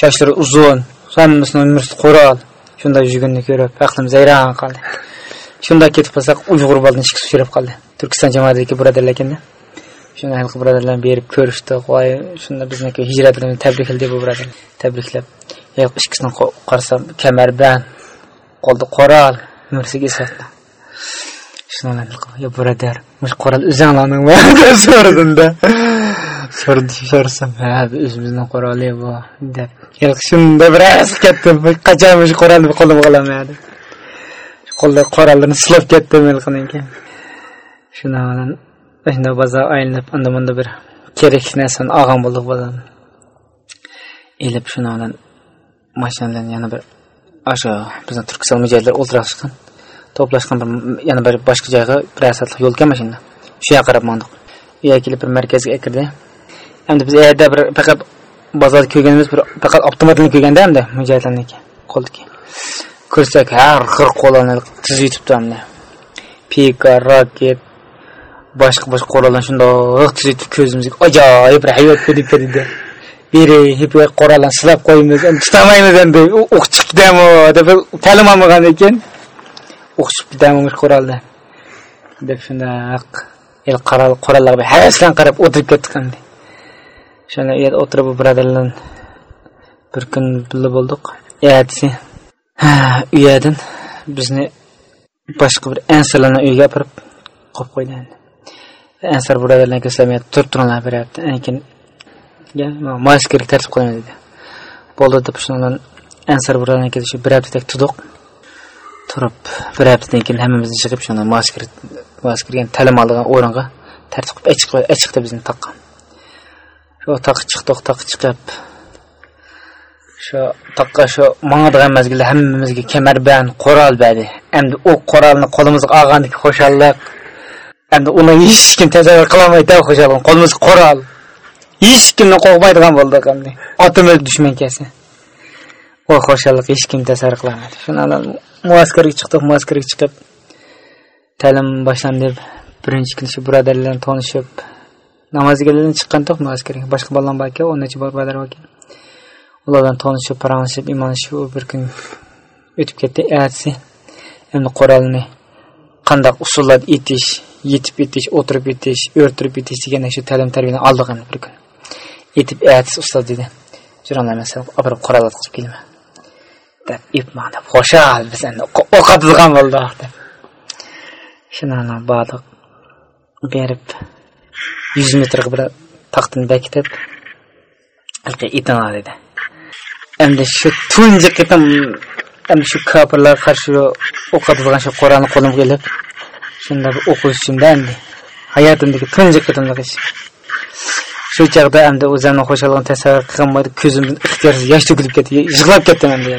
sochlari uzun hammasini umrsi qo'ral shunday yurganini ko'rib aqlimiz ayron qoldi. Shunday ketib qolsak uyg'ur bolani ishga uchrab qoldi. Turkiston jamoatidagi birodarlar ekanda. Shunda halqi birodarlarni berib ko'rishdi. Voy shunda bizniki hijratlarni tabrikladi bu birodar tabriklab. Yo'q ikkisini qarasam kamarband qo'lda qo'ral umrsiga esatdi shuni yo birodar mush qo'ral o'zinglarningmi deb so'radimda so'radi so'rasam ha o'zimizni qo'rali bu deb shunda biroz ketdim qachon shu qo'ralni qo'lim qilaman deb qo'lda qorallarni silab ketdim keyin shuna bilan shunda bozor aylanib unda bunda bir kerak narsani olgan bo'ldik bolam. ilib shuni bilan yana bir o'sha bizni turkiston mujohidlar o'ltirishgan chiqqan. Bir yana bir boshqa joyga bir asatlik yo'l ekan mashina. Shu yoqqa qarab mondiq u yoqqa kelib bir markazga kirdi. Endi biz yerda bir faqat bozorda ko'rganimiz bir faqat avtomatni ko'rganda hamda mujohidlarniki qo'ldiki. Ko'rsak har xil qo'llarni tuzib yutibdi hamda. Pika raket boshqa boshqa qo'llarni shundoq tuzib yutib ko'zimizga ajoyib bir hayot ko'rdik dedi. Biri hep qoralan silab qo'yamiz endi tutamaymiz endi o'q chiqdimi deb ta'lim olmagan ekan o'q chiqib ketadimi qo'ralda deb shundoq el qo'rallarga havasdan qarab o'tirib ketdik endi shunda u yerda o'tirib birodarlar bir kun birga bo'ldik. Ertasi u yerdan bizni boshqa bir ansarlarni uyiga olib qo'yib qo'ydi. Ansar birodarlarga kelsam turib turinglar beryapti. Keyin maskerga tartib qilaman dedi. Bo'ldi deb shundan ansar birodarlarga kelib bir haftadak turdik. Turib bir haftadan keyin hammamiz chiqib shunda masker masker ta'lim olgan o'ringa tartib qilib achiq achiqda bizni taqqan shu taqib chiqdiq taqib chiqib shu taqqa shu mangadigan mazgilda hammamizga kamarband qo'rol berdi. Endi u qo'rolni qo'limizga olgandagi xo'shallik endi uni hech kim tasavvur qilolmaydi xo'shallik qo'limizga qo'rol. Hech kimni qo'rqmaydigan bo'ldik endi. Otimiz dushman kelsa va xo'shallik hech kim tasavvur qilolmaydi shundan muaskarga chiqdik muaskarga chiqib ta'lim boshlandi deb birinchi kuni shu birodarlar bilan tanishib namozga bilan chiqqan boshqa bolalar bor ekan o'n necha birodar bor ekan. Ular bilan tanishib paranglashib imonlashib u bir kun o'tib ketdi. Ertasi endi qurolni qandaq usullar etish yetib etish o'tirib etish o'rtirib etish degan shu ta'lim tarbiyani oldik endi bir kun. Etib ertasi ustoz dedi. Jurnallar olib borib qurol qilib kelma. Deb ipman deb xo'shal biz endi o'qatilgan bo'ldik deb. Shuni bordiq berib yuz metrga bir taxtini bekitib itana dedi. Endi shu tunji qitim endi shu kofirlar qarshi o'qatilgan shu qur'onni qo'limga ilib shunda bir o'qishimda endi hayotimdagi tunji qitimliq ish shu chog'da endi o'zimni xo'shaligini tasavvur qilolmaydi ko'zimdan ixtiyorsiz yosh to'kilib ketdi yig'lab ketdim endi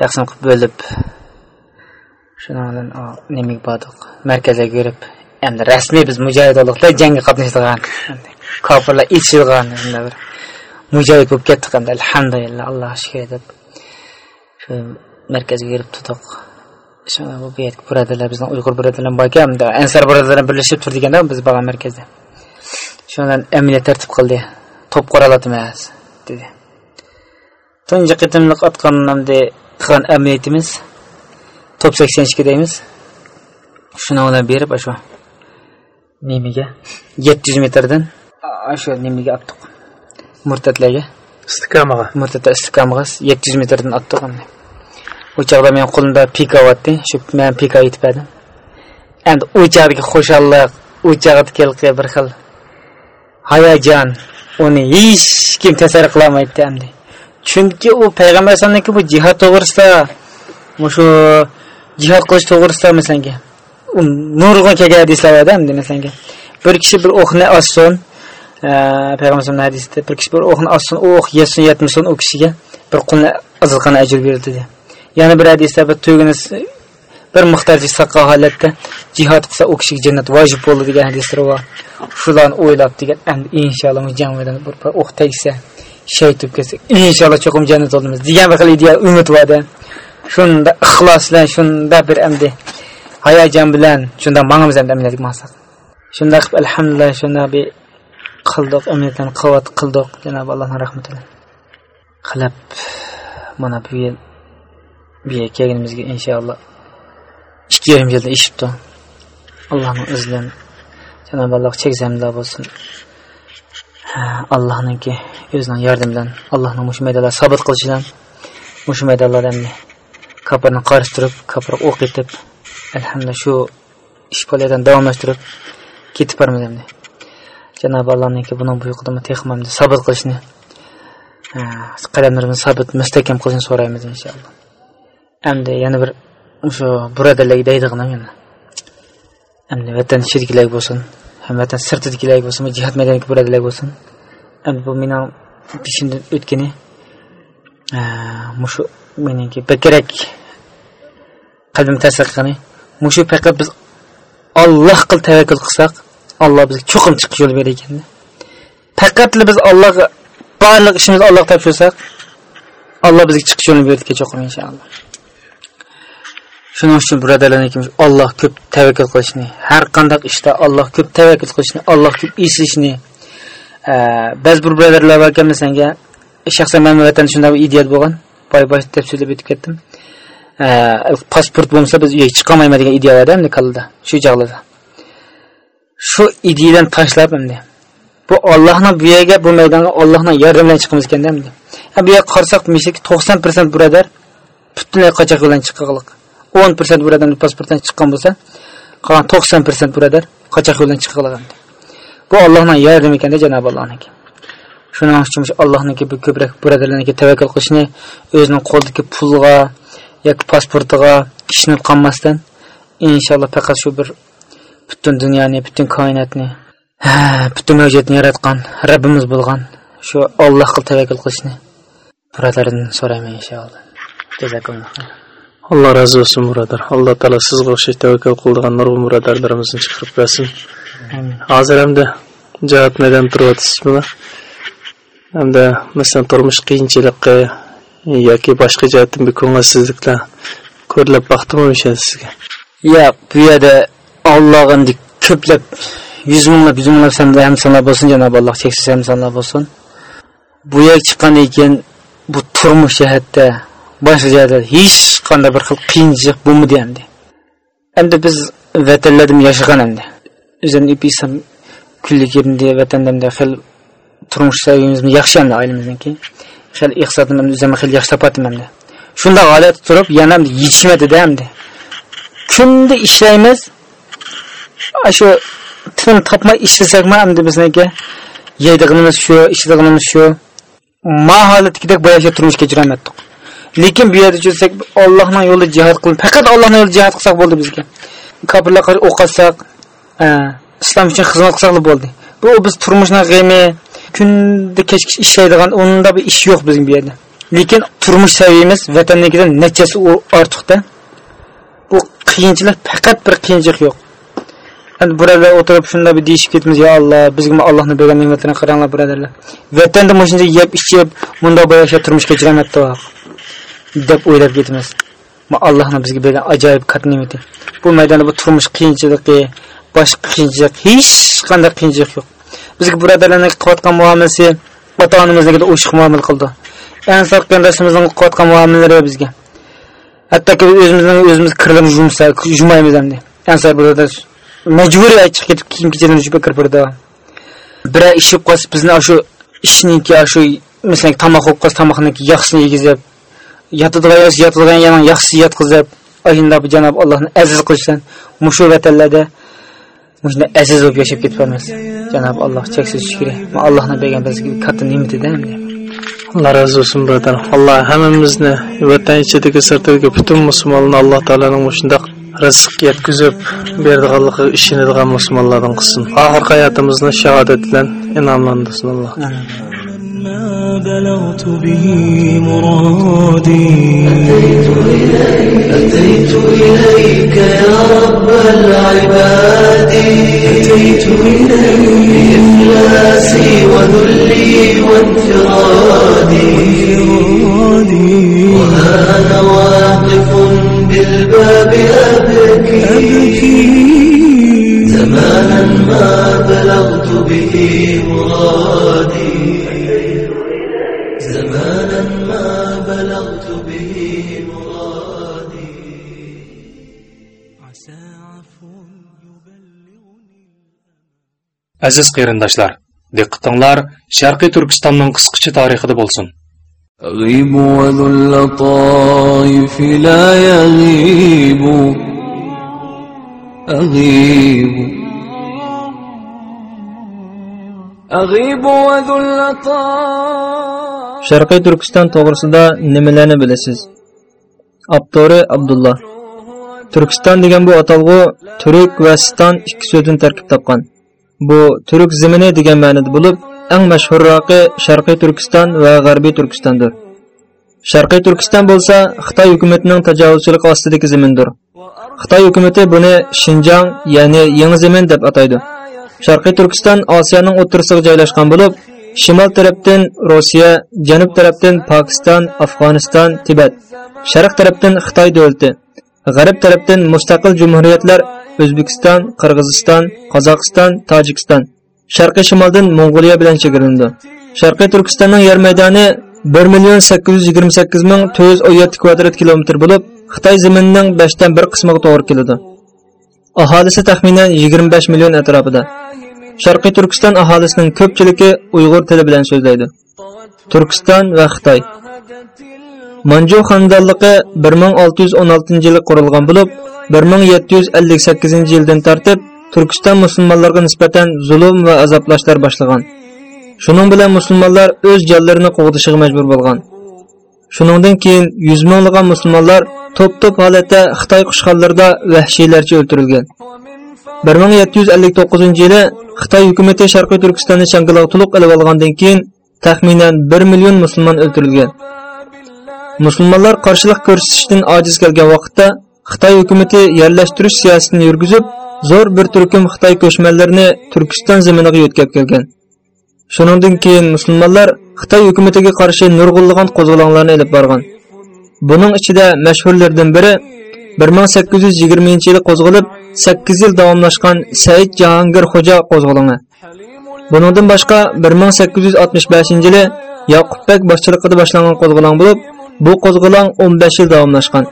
taqsim qilib bo'lib shundan nimaga bordik markazga yurib endi rasmiy biz mujohid jangga qatnashadigan kofirlar ichilgan bir mujohid bo'lib ketdik endi alhamdulillah allohga shukur deb shu markazga yurib turdiq bu yerga birodarlar bizning uyg'ur birodarlar bor ekan ansar birodarlar birlashib turdik ekanda biz borgan markazda. Shundan amaliyot tartib qildi to'p qoralatmas dedi. Tunji qitimliq otganimda qilgan amaliyotimiz to'p sakson ikki deymiz. Shuni ular berib shu nemiga? Yetti yuz metrdan shu nemiga otdik murtadlarga. Istikomaga murtadlar istikomaga yetti yuz metrdan otdik u chog'da meni qo'limda pika bo'lyapti shu man pika yetib edim endi u chog'dagi xo'shallik u chog'dagi bir xil hayajon uni hech kim tasavvur qilolmaydi endi chunki u payg'ambar alayhisalomniki bu jihod to'g'risida shu jihod qilish to'g'risida masalan nurg'un kelgan hadislarda borda endi masalan bir kishi bir o'qni ossin e, payg'ambar alayhisalom hadisida bir kishi bir o'qni ossin u o'q yesin yetmasin u kishiga bir qulni azilqan ajr berdi dedi. Yana bir hadisda bir to'ygini bir muhtojlik saqqo holatda jihod qilsa u kishiga jannat vojib bo'ldi degan hadislar bor. Shularni o'ylab degan endi inshaalloh jamidan bir o'q tegsa. Shaytib kelsak inshaalloh cho'qim jannat olamiz degan bir xil ideal umid borda shunda ixlos bilan shunda bir endi hayajon bilan shunda mangimiz endi amaliyotga maqsad. Shunda qilib alhamdulillah shunda bir qildik amaliyotlarni quvvat qildik janobi allohni rahmati bilan qilib mana bu yil bu yerga kelganimizga inshaalloh ikki yarim yilda eshitdi allohni o'zi bilan janobi alloh chekzamlar bo'lsin. Allohniki o'zining yordami bilan allohni mushu maydonlar sobit qilishi bilan mushu maydonlarni kapirni qarishtirib kapir o'q etib alhamdulillah shu ish faoliyatini davomlashtirib ketib boramiz janobi allohniki buni bu qadamda texmamni sobit qilishni qadamlarimizni sobit mustahkam qilishni so'raymiz inshaalloh. Endi yana bir o'sha birodarlarga deydig'inim yana endi vatan ichidagilar bo'lsin. Ham vatan bo'lsin jihat maydoniga bo'ladilar bo'lsin. Endi bu meni beshimdan o'tgani mushu meniki bakarak qalbim ta'sir qilgani mushu faqat biz olloh qil tavakkul qilsak olloh bizga cho'qim chiqish yo'l berar ekan. Faqat biz allohga barliq ishimizni allohga topshirsak olloh bizga chiqish yo'lini berdi cho'qim inshaalloh. Shuning uchun birodarlarniki olloh ko'p tavakkul qilishni har qanday ishda olloh ko'p tavakkul qilishni olloh ko'p eslashni e, ba'zi bir birodarlar bor ekan senga shaxsan mani vatanda shunday bir ideal bo'lgan boy bosh deb so'zlab o'tib ketdim. E, pasport bo'lmasa biz uyga chiqolmayman degan ideya borda endi kallada shu chog'larda. Shu ideyadan tashlab endi. Bu ollohni bu yerga bu maydonga ollohni yordami bilan chiqamiz ekanda endi bu yerga qarasak to'qson persent birodar butunlay qochoq yo'ldan chiqqanlik o'n persent birodar pasportdan chiqqan bo'lsa qolgan to'qson persent birodar qochoq yo'ldan chiqqanlik bu ollohni yordami ekanda janobi allohniki shuning uchun allohniki bu ko'proq birodarlarniki tavakkul qilishni o'zining qo'lidagi pulga yoki pasportiga ishinib qolmasdan inshaalloh faqat shu bir butun dunyoni butun koinotni ha, butun mavjudotni yaratgan rabbimiz bo'lgan shu ollohga tavakkul qilishni birodardan so'rayman inshaalloh. Jazakumulloh alloh rozi bo'lsin birodar alloh taolo sizga o'xshash tavakkal qiladigan nurg'un birodarlarimizni chiqarib bersin hozir hamda jihat maydonida turyapsizmi hamda masalan turmush qiyinchiligi yoki boshqa jihatdan bir ko'ngilsizliklar ko'rilib boqdimi o'sha sizga yo'q bu yerda olloh endi ko'plab yuz minglab yuz minglab sanda hamsonlar bo'lsin janobi alloh cheksiz hamsonlar bo'lsin bu yerga chiqqandan keyin bu turmush jihatda boshqa jihatda hech qanday bir xil qiyinchilik bo'lmadi endi endi biz vatanlarda yashagan endi. O'zimni ipisam kunlik yerimda vatandamda xil turmush saviyamizni yaxshi endi oilamizniki xil iqtisodni o'zimni xil yaxshi topyaptim endi. Shunda holat turib yana yetishmadida endi. Kunda ishlaymiz. Shu tinim topmay ishlasakmi endi bizniki? Yeydig'inimiz shu ichdig'inimiz shu. Ma holatdagidek boyasha turmush kechirolmadik lekin bu yerda ko'rsak ollohning yo'lida jihod qilib faqat ollohning yo'lida jihod qilsak bo'ldi bizga. Kofirlar qarshi o'q otsak islom uchun xizmat qilsak bo'ldi. Bu biz turmushni g'ami kunda kechki ishlaydigan unda bir ish yo'q bizning bu yerda. Lekin turmush saviyamiz vatannikidan nechasi ortiqda? Bu qiyinchilik faqat bir qiyinchilik yo'q. Endi birodar o'tirib shunda bir deyishib ketamiz yo alloh bizga allohni bergan ne'matini qaranglar birodarlar. Vatanda mana shunday yeb ichib bundoq boyasha turmush kechiramayapti deb o'ylab ketamiz bu allohni bizga bergan ajoyib katta ne'mati bu maydonda bu turmush qiyinchiligi boshqa qiyinchilik hech qanday qiyinchilik yo'q. Bizga birodarlarni qilayotgan muomalasi ota onamiznikiga o'shiq muomala qildi. Ansor qarindoshlarimizning qilayotgan muomalalari bizga. Hattoki o'zimizning o'zimiz kirib yumsa yumaymiz endi ansor birodar majburiy chiqib ketib kiyim kechadan yuvib kirib kirdi biror ish bo'lib qolsa bizni shu ishniki shu masalan tomoq bo'lib qolsa tomoqniki yaxshisini yegizib yotadigan yotadigan yana yaxshisi yotqizib bu janob allohni aziz qilishdan mushu vatanlarda shunday aziz bo'lib yashab ketibmiz. Janob alloh cheksiz shukri. Allohni bergan bizga katta ne'matida alloh rozi bo'lsin birodar alloh hammamizni vatan ichidagi sirtidagi butun musulmonni alloh taoloning shundoq rizq yetkazib berdiganligi ishonadigan musulmonlardan qilsin oxirgi hayotimizni shahodat bilan inomlandirsin alloh ما بلغت به مرادي. أتيت إليك يا رب العباد. أتيت إليك بإفلاسي وذلي وانفرادي. وأنا واقف بالباب أبكي. زمانا ما بلغت به مرادي. ما بلغت به مرادي aziz qarindoshlar diqqatinglar sharqiy turkistonning qisqacha tarixida bo'lsin أغيب وذو اللطائف لا يغيب أغيب أغيب وذو اللطائف sharqiy turkiston to'g'risida nimalarni bilasiz? Avtori abdulla turkiston degan bu atalg'u turk va ston ikki so'zdan tarkib topgan. Bu turk zimini degan ma'noda bo'lib eng mashhurroqi sharqiy turkiston va g'arbiy turkistondir. Sharqiy turkiston bo'lsa xitoy hukumatining tajovuzchiligi ostidagi zimindir. Xitoy hukumati buni Xinjiang, ya'ni yangi zimin deb ataydi. Sharqiy turkiston osiyoning o'ttirisiga joylashgan bo'lib shimol tarafdan rossiya janub tarafdan pokiston afg'oniston tibat sharq tarafdan xitoy davlati g'arb tarafdan mustaqil jumhuriyatlar o'zbekiston qirg'iziston qozog'iston tojikiston. Sharqiy shimoldan mong'oliya bilan chegaralandi sharqiy turkistonning yer maydoni 1 million 828 ming 417 kvadrat kilometr bo'lib xitoy zaminining 5 dan 1 qismiga to'g'ri keladi. Aholisi taxminan 25 million atrofida. Sharqiy turkiston aholisining ko'pchiligi uyg'ur tili bilan so'zlaydi. Turkiston va xitoy. Manju xonadonligi 1616-yilda qurilgan bo'lib 1758 yildan tortib turkiston musulmonlarga nisbatan zulm va azoblashlar boshlagan. Shuning bilan musulmonlar o'z jonlarini qo'g'dishiga majbur bo'lgan. Shuningdan keyin 100 minglagan musulmonlar to'p to'p holatda xitoy qushqonlarida vahshiylarcha o'ldirilgan. 1759 yili Xitoy hukumatı Sharqiy Turkistonni Shangalga to'liq olib olgandan keyin taxminan 1 million musulmon o'ldirilgan. Musulmonlar qarshilik ko'rsatishdan ojiz kelgan vaqtda Xitoy hukumatı yerlashtirish siyosatini yurgizib, zo'r bir turkum Xitoy ko'chmanlarini Turkiston zaminiga yetkazib kelgan. Shuningdan keyin musulmonlar Xitoy hukumatiga qarshi nurg'unlagan qo'zg'olonlarni olib borgan. Buning ichida mashhurlardan biri 1820 yili qo'zg'alib 8 yil davomlashgan Said Jahongir Xo'ja qo'zg'oloni. Buningdan boshqa 1865 yili Yaqubbek boshchiligida boshlangan qo'zg'olon bo'lib, bu qo'zg'olon 15 yil davomlashgan.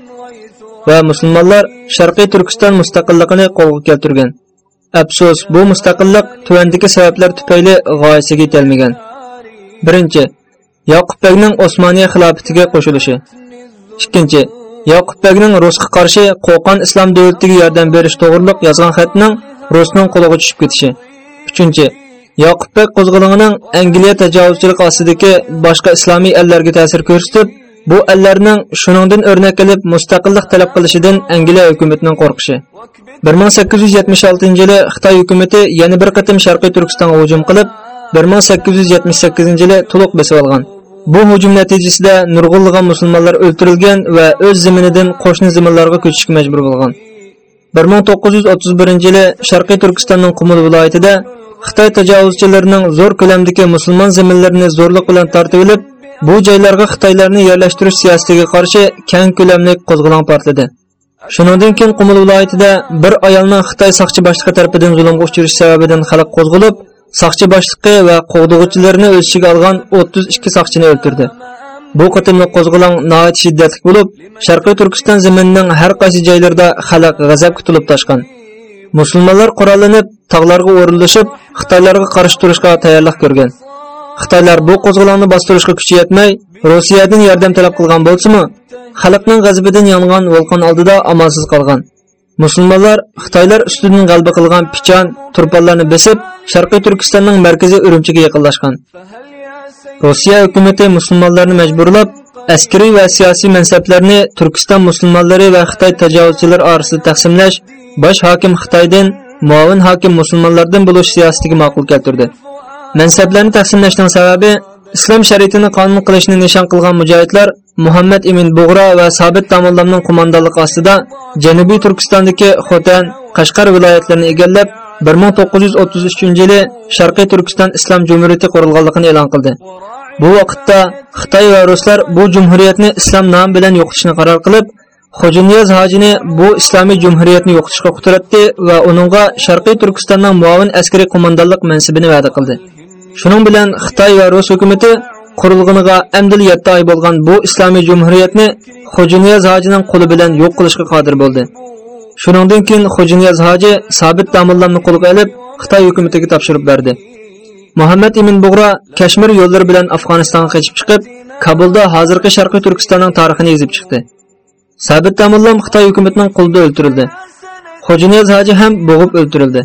Va musulmonlar Sharqiy Turkiston mustaqilligini qo'lga keltirgan. Afsus, bu mustaqillik tuvandagi sabablar tufayli g'oyasiga yetilmagan. Birinchi, Yaqubbekning Osmoniya xilofatiga qo'shilishi. Ikkinchi, Yoqubbekning Rusga qarshi Qo'qon islom davlatiga yordam berish to'g'riliq yozgan xatning Rusning qo'liga tushib ketishi. Uchinchi, Yoqubbek qo'zg'olonining Angliya tajovuzchilik ostidagi boshqa islomiy ellarga ta'sir ko'rsatib, bu ellarning shuningdan o'rnak olib mustaqillik talab qilishidan Angliya hukumatining qo'rqishi. 1876 yili Xitoy hukumati yana bir qatim Sharqiy Turkistonga hujum qilib, 1878 yili to'liq bosib olgan. Bu hujum natijasida nurg'unlagan musulmonlar o'ldirilgan va o'z zaminidan qo'shni zaminlarga ko'chishga majbur bo'lgan. 1931 yili Sharqiy Turkistonning Qumul viloyatida Xitoy tajovuzchilarining zo'r ko'lamdagi musulmon zaminlarini zo'rlik bilan tortib olib, bu joylarga Xitoylarni yerlashtirish siyosatiga qarshi keng ko'lamli qo'zg'olon portladi. Shuningdan keyin Qumul viloyatida bir ayolning Xitoy soqchi boshlig'i tomonidan zulmga uchrashi sababidan xalq qo'zg'alib, Сақчы boshlig'i va қоғдығычыларыны o'z ichiga olgan 32 сақчыны өлтірді. Bu qatimli қозғылан наат shiddatli bo'lib, Sharqiy Turkiston zaminining har qaysi joylarida xalq g'azab күтіліп tashgan. Musulmonlar құралынып, tog'larga o'rinlashib, Xitoylarga qarshi turishga tayyorlik ko'rgan. Xitoylar bu qo'zg'olonni bostirishga kuchi yetmay, Rossiyadan yordam talab qilgan bo'lsa-mu, xalqning g'azabidan yongan volqon oldida amalsiz qolgan. Musulmonlar Xitoylar ustidan g'alaba qilgan Pichan, turpanlarni besib, Sharqiy Turkistonning markazi Urumchiga yaqinlashgan. Rossiya hukumatı musulmonlarni majburlab, askariy va siyosiy mansablarni Turkiston musulmonlari va Xitoy tajovuzchilar orasida taqsimlash, bosh hokim Xitoydan muavin hokim musulmonlardan bo'lish siyosatiga ma'qul keltirdi. Mansablarni taqsimlashning sababi islom shariatini qonun qilishni nishon qilgan mujohidlar Muhammad Emin Bug'ra va Sabit Tamollamning qo'mondonligi ostida Janubiy Turkistondagi Xotan, Qashqar viloyatlarini egallab 1933 yili Sharqiy Turkiston Islom Jumhuriyati qurilganligini e'lon qildi. Bu vaqtda Xitoy va ruslar bu jumhuriyatni islom nomi bilan yo'qotishni qaror qilib, Xo'janiyaz hojini bu islomiy jumhuriyatni yo'qotishga qutratdi va uningga Sharqiy Turkistonning muavin askariy qo'mondonlik mansibini va'da qildi. Shuning bilan Xitoy va Rus hukumatı qurilganiga amdil 7 oy bo'lgan bu islomiy jumhuriyatni Xo'janiyaz hojining qo'li bilan yo'q qilishga qodir bo'ldi. Shuningdan keyin Xo'janiyaz hoji Sabit Damullamni qo'lga olib, Xitoy hukumatiga topshirib berdi. Muhammad ibn Bug'ra Kashmir yo'llari bilan Afg'onistonga qochib chiqib, Kabulda hozirgi Sharqiy Turkistonning tarixini yozib chiqdi. Sabit Damullam Xitoy hukumatining qo'lida o'ldirildi. Xo'janiyaz hoji ham bo'g'ib o'ldirildi.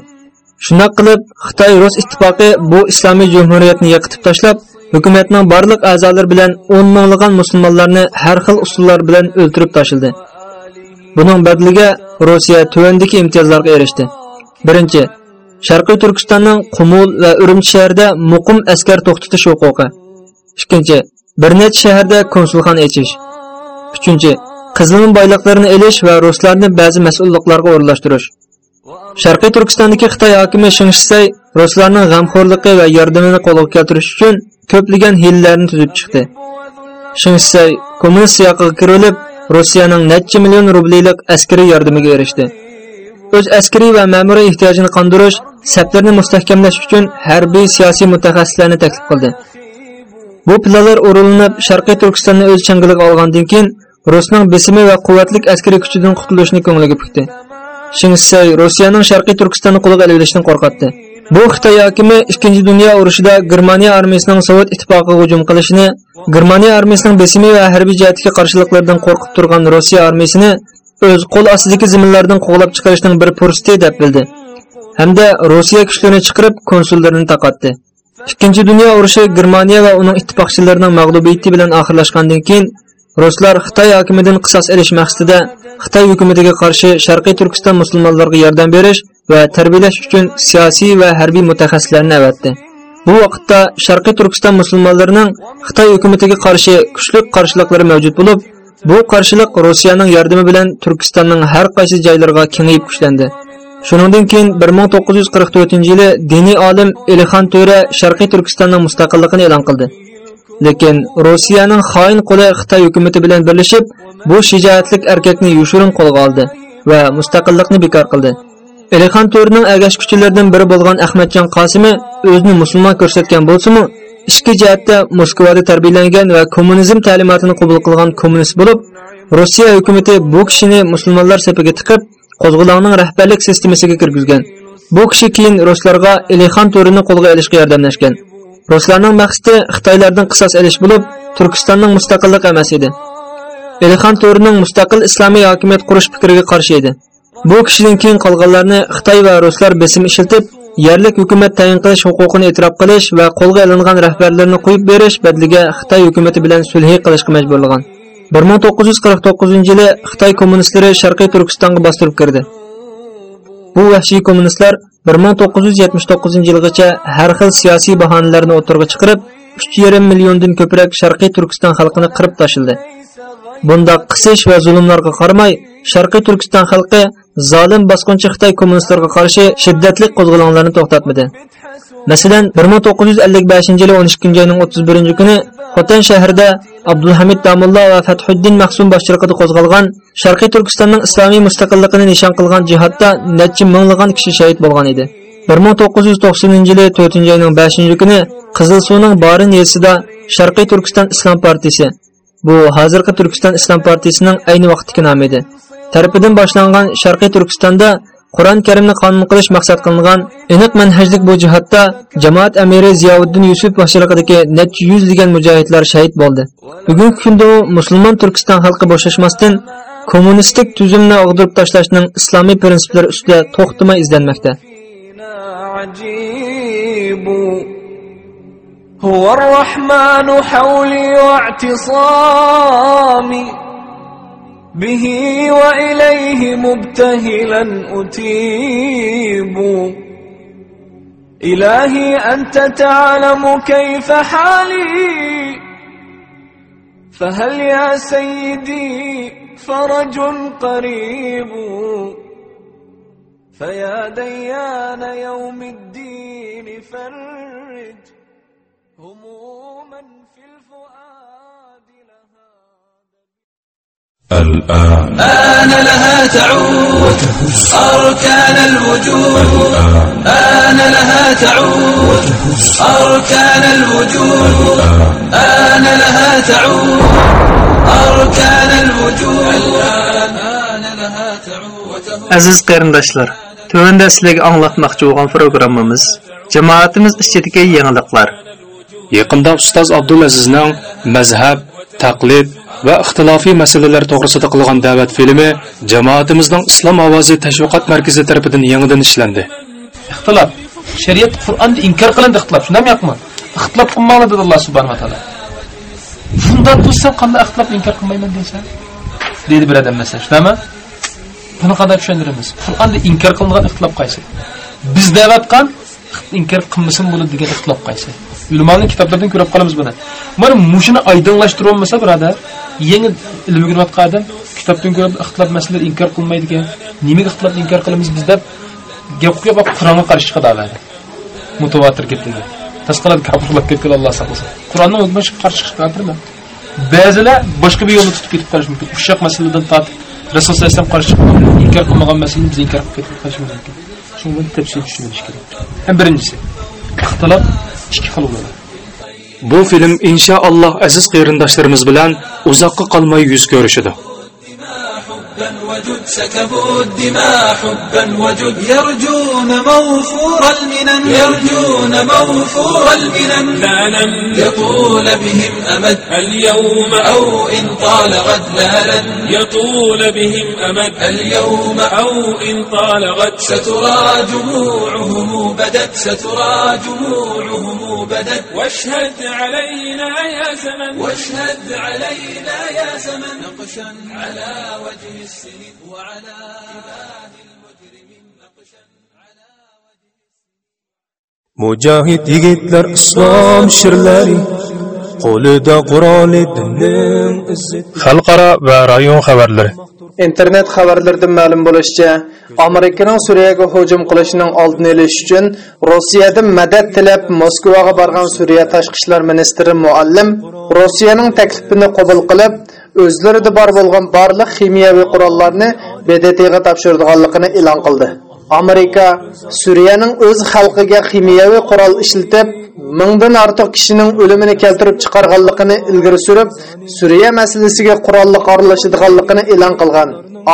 Shunday qilib, Xitoy Rus ittifoqi bu islomiy jumhuriyatni yiqitib tashlab, hukumatning barliq a'zolari bilan 10 minglagan musulmonlarni har xil usullar bilan o'ltirib tashildi. Buning badliga Rossiya tuvandagi imtiyozlarga erishdi. Birinchi, Sharqiy Turkistonning Qumul va Urumchi shahrida muqim askar to'xtatish huquqi. Ikkinchi, bir necha shaharda konsulxon ochish. Uchinchi, qizilin boyliqlarini elish va ruslarni ba'zi mas'ulliklarga o'rinlashtirish. Sharqiy Turkistondagi Xitoy hokimi Shingshay ruslarning g'amxo'rligi va yordamini qo'lga keltirish uchun ko'pligan hiylalarni tuzib chiqdi. Shingshay kommunist siyoqiga kirilib, Rossiyaning necha million rubliliq askari yordamiga erishdi. O'z askari va ma'muriy ehtiyojini qondirish, saflarni mustahkamlash uchun harbiy siyosiy mutaxassislarni taklif qildi. Bu planlar o'rinlanib, Sharqiy Turkistonni o'z changaliga olgandan keyin Rusning besimi va quvvatli askari kuchidan qutulishni ko'ngliga pukdi. Shingshay Rossiyaning Sharqiy Turkistonni qo'lga olishdan qo'rqatdi. Bu Xitoy hokimi 2-dunyo urushida Germaniya armiyasining Sovet ittifoqiga hujum qilishini, Germaniya armiyasining besimi va harbiy jihatga qarshiliklardan qo'rqib turgan Rossiya armiyasini o'z qo'l ostidagi zaminlardan qo'g'lab chiqarishning bir fursati deb bildi. Hamda Rossiya kuchlarini chiqarib konsullarini taqatdi. Ikkinchi dunyo urushi Germaniya va uning ittifoqchilarining mag'lubiyati bilan oxirlashgandan keyin Ruslar Xitoy hokimidan qisos olish maqsadida Xitoy hukumatiga qarshi Sharqiy Turkiston musulmonlariga yordam berish va tarbiyalash uchun siyosiy va harbiy mutaxassislarni avatdi. Bu vaqtda Sharqiy Turkiston musulmonlarining Xitoy hukumatiga qarshi kuchli qarshiliklari mavjud bo'lib, bu qarshilik Rossiyaning yordami bilan Turkistonning har qaysi joylariga kengayib kuchlandi. Shuningdan keyin 1944-yili diniy olim Elixon To'ra Sharqiy Turkistonning mustaqilligini e'lon qildi. Lekin Rossiyaning xoin qo'li Xitoy hukumati bilan birlashib, bu shijoatlik erkakni yushurin qo'lga oldi va mustaqillikni bekor qildi. Elixan To'rining agash kuchilaridan biri bo'lgan Ahmadjon Qasimi o'zini musulmon ko'rsatgan bo'lsa-mu, ichki jihatda Moskvada tarbiyalangan va kommunizm ta'limotini qabul qilgan kommunist bo'lib, Rossiya hukumati bu kishini musulmonlar safiga tiqib, qo'zg'olonning rahbarlik sistemasiga kirgizgan. Bu kishi keyin ruslarga Elixon To'rini qo'lga olishga yordamlashgan. Ruslarning maqsadi Xitoylardan qisos olish bo'lib, Turkistonning mustaqillik emas edi. Elixon To'rining mustaqil islomiy hokimiyat qurish fikriga qarshi edi. Bu kishidan keyin qolganlarni Xitoy va ruslar besim ishiltib, yerlik hukumat tayin qilish huquqini e'tirof qilish va qo'lga olingan rahbarlarni qo'yib berish badliga Xitoy hukumati bilan sulh qilishga majburlagan. 1949-yili Xitoy kommunistlari Sharqiy Turkistonga bostirib kirdi. Bu vahshiy kommunistlar 1979-yilgacha har xil siyosiy bahonalarni o'tirg'a chiqarib, 3,5 milliondan ko'proq Sharqiy Turkiston xalqini qirib tashildi. Bunda qisish va zulmlarga qaramay, Sharqiy Turkiston xalqi zolim bosqinchi Xitoy kommunistlarga qarshi shiddatli qo'zg'olonlarni to'xtatmadi. Masalan, 1955-yili 12 oyning 31-kuni Xotan shahrida Abdulhamid Damulla va Fathuddin Mahsum boshchiligida qo'zg'algan Sharqiy Turkistonning islomiy mustaqilligini nishon qilgan jihatda necha minglagan kishi shahid bo'lgan edi. 1990-yili 4-oyning 5-kuni Qizil suvning Barin yesida Sharqiy Turkiston Islom partiyasi Bu hozirgi Turkiston Islom partiyasining ayni vaqtdagi nomi edi. Tarafidan boshlangan Sharqiy Turkistonda Qur'on Karimni qonun qilish maqsad qilingan aniq manhajlik bu jihatda jamoat amiri Ziyovuddin Yusuf boshchiligidagi necha yuzlagan mujohidlar shahid bo'ldi. Bugungi kunda musulmon Turkiston xalqi bo'shashmasdan kommunistik tuzumni og'dirib tashlashning islomiy prinsiplari ustida to'xtamay izlanmoqda. هو الرحمن حولي واعتصامي به وإليه مبتهلا أتيب. إلهي أنت تعلم كيف حالي. فهل يا سيدي فرج قريب؟ فيا ديان يوم الدين فرج. الآن آن لها تعود أركان الوجود آن لها تعود أركان الوجود آن لها تعود أركان الوجود آن لها تعود Aziz qarindoshlar, tövəndə sizlərə anlatmaqçı olan proqramımız jamoatimiz ichidagi yangiliklar. yaqinda ustoz Abdulazizning mazhab, taqlid va ixtilofiy masalalar to'g'risida qilgan da'vat filmi jamoatimizning Islom ovozi tashviqot markazi tomonidan yangidan ishlandi. ixtilof shariat qur'onda inkor qilindi ixtilof. Shundami yo'qmi? Ixtilof qilmanglar dedi alloh subhanava taolo. Shundan tursan qanday ixtilofni inkor qilmayman deysan deydi bir odam masalan shundami buni qanday tushuntiramiz qur'onda inkor qilingan ixtilof qaysi? Biz deyotgan inkor qilmasin bo'ladi degan ixtilof qaysi? Ulamoning kitoblardan ko'rib qolamiz buni. Mana mushuni oydinlashtirolmasa birodar yangi ilm o'rganayotgan odam kitobdan ko'rib ixtilof masalalar inkor qilmaydi ekan nimaga ixtilofni inkor qilamiz biz deb gap qilib qur'onga qarshi chiqadi mutavotir gaplarga tasqalab kafirlab ketgan alloh saqlasin. Qur'onni hukmiga qarshi chiqish ba'zilar boshqa bir yo'lni tutib ketib qolishi mumkin. Ushoq masaladan tortib rasul sallallohu alayhi vasallam qarshi chiqib inkor qilmagan masalani biz inkor qilib ketib qolishimiz mumkin. Shuning bilan tafsil tushunish kerak. Ham birinchisi ixtilof Bu film inshaalloh aziz qarindoshlarimiz bilan uzoqqa qolmay yuz ko'rishidi. حبا وجد سكبوا الدماء حبا وجد يرجون موفور المنن يرجون موفور المنن لا لن يطول بهم أمد اليوم أو إن طال غد لا لن يطول بهم أمد اليوم أو إن طال غد سترى جموعهم بدت سترى جموعهم بدت واشهد علينا يا زمن. واشهد علينا يا زمن. نقشا على وجه السن وعلى كباب المجرمين. نقشا مجاهد يقتلر إسلام شرلاري. قول دا قرآن دنن خلقرا ورايون خبرلري internet xabarlaridan ma'lum bo'lishicha amerikaning suriyaga hujum qilishining oldini olish uchun rossiyadan madad tilab moskvaga borgan suriya tashqi ishlar ministri muallim rossiyaning taklifini qabul qilib o'zlarida bor bo'lgan barliq ximiyaviy qurollarni bdtga topshiradiganligini e'lon qildi. Amerika suriyaning o'z xalqiga ximiyaviy qurol ishlatib mingdan ortiq kishining o'limini keltirib chiqarganligini ilgari surib suriya masalasiga qurolli aralashadiganligini e'lon qilgan.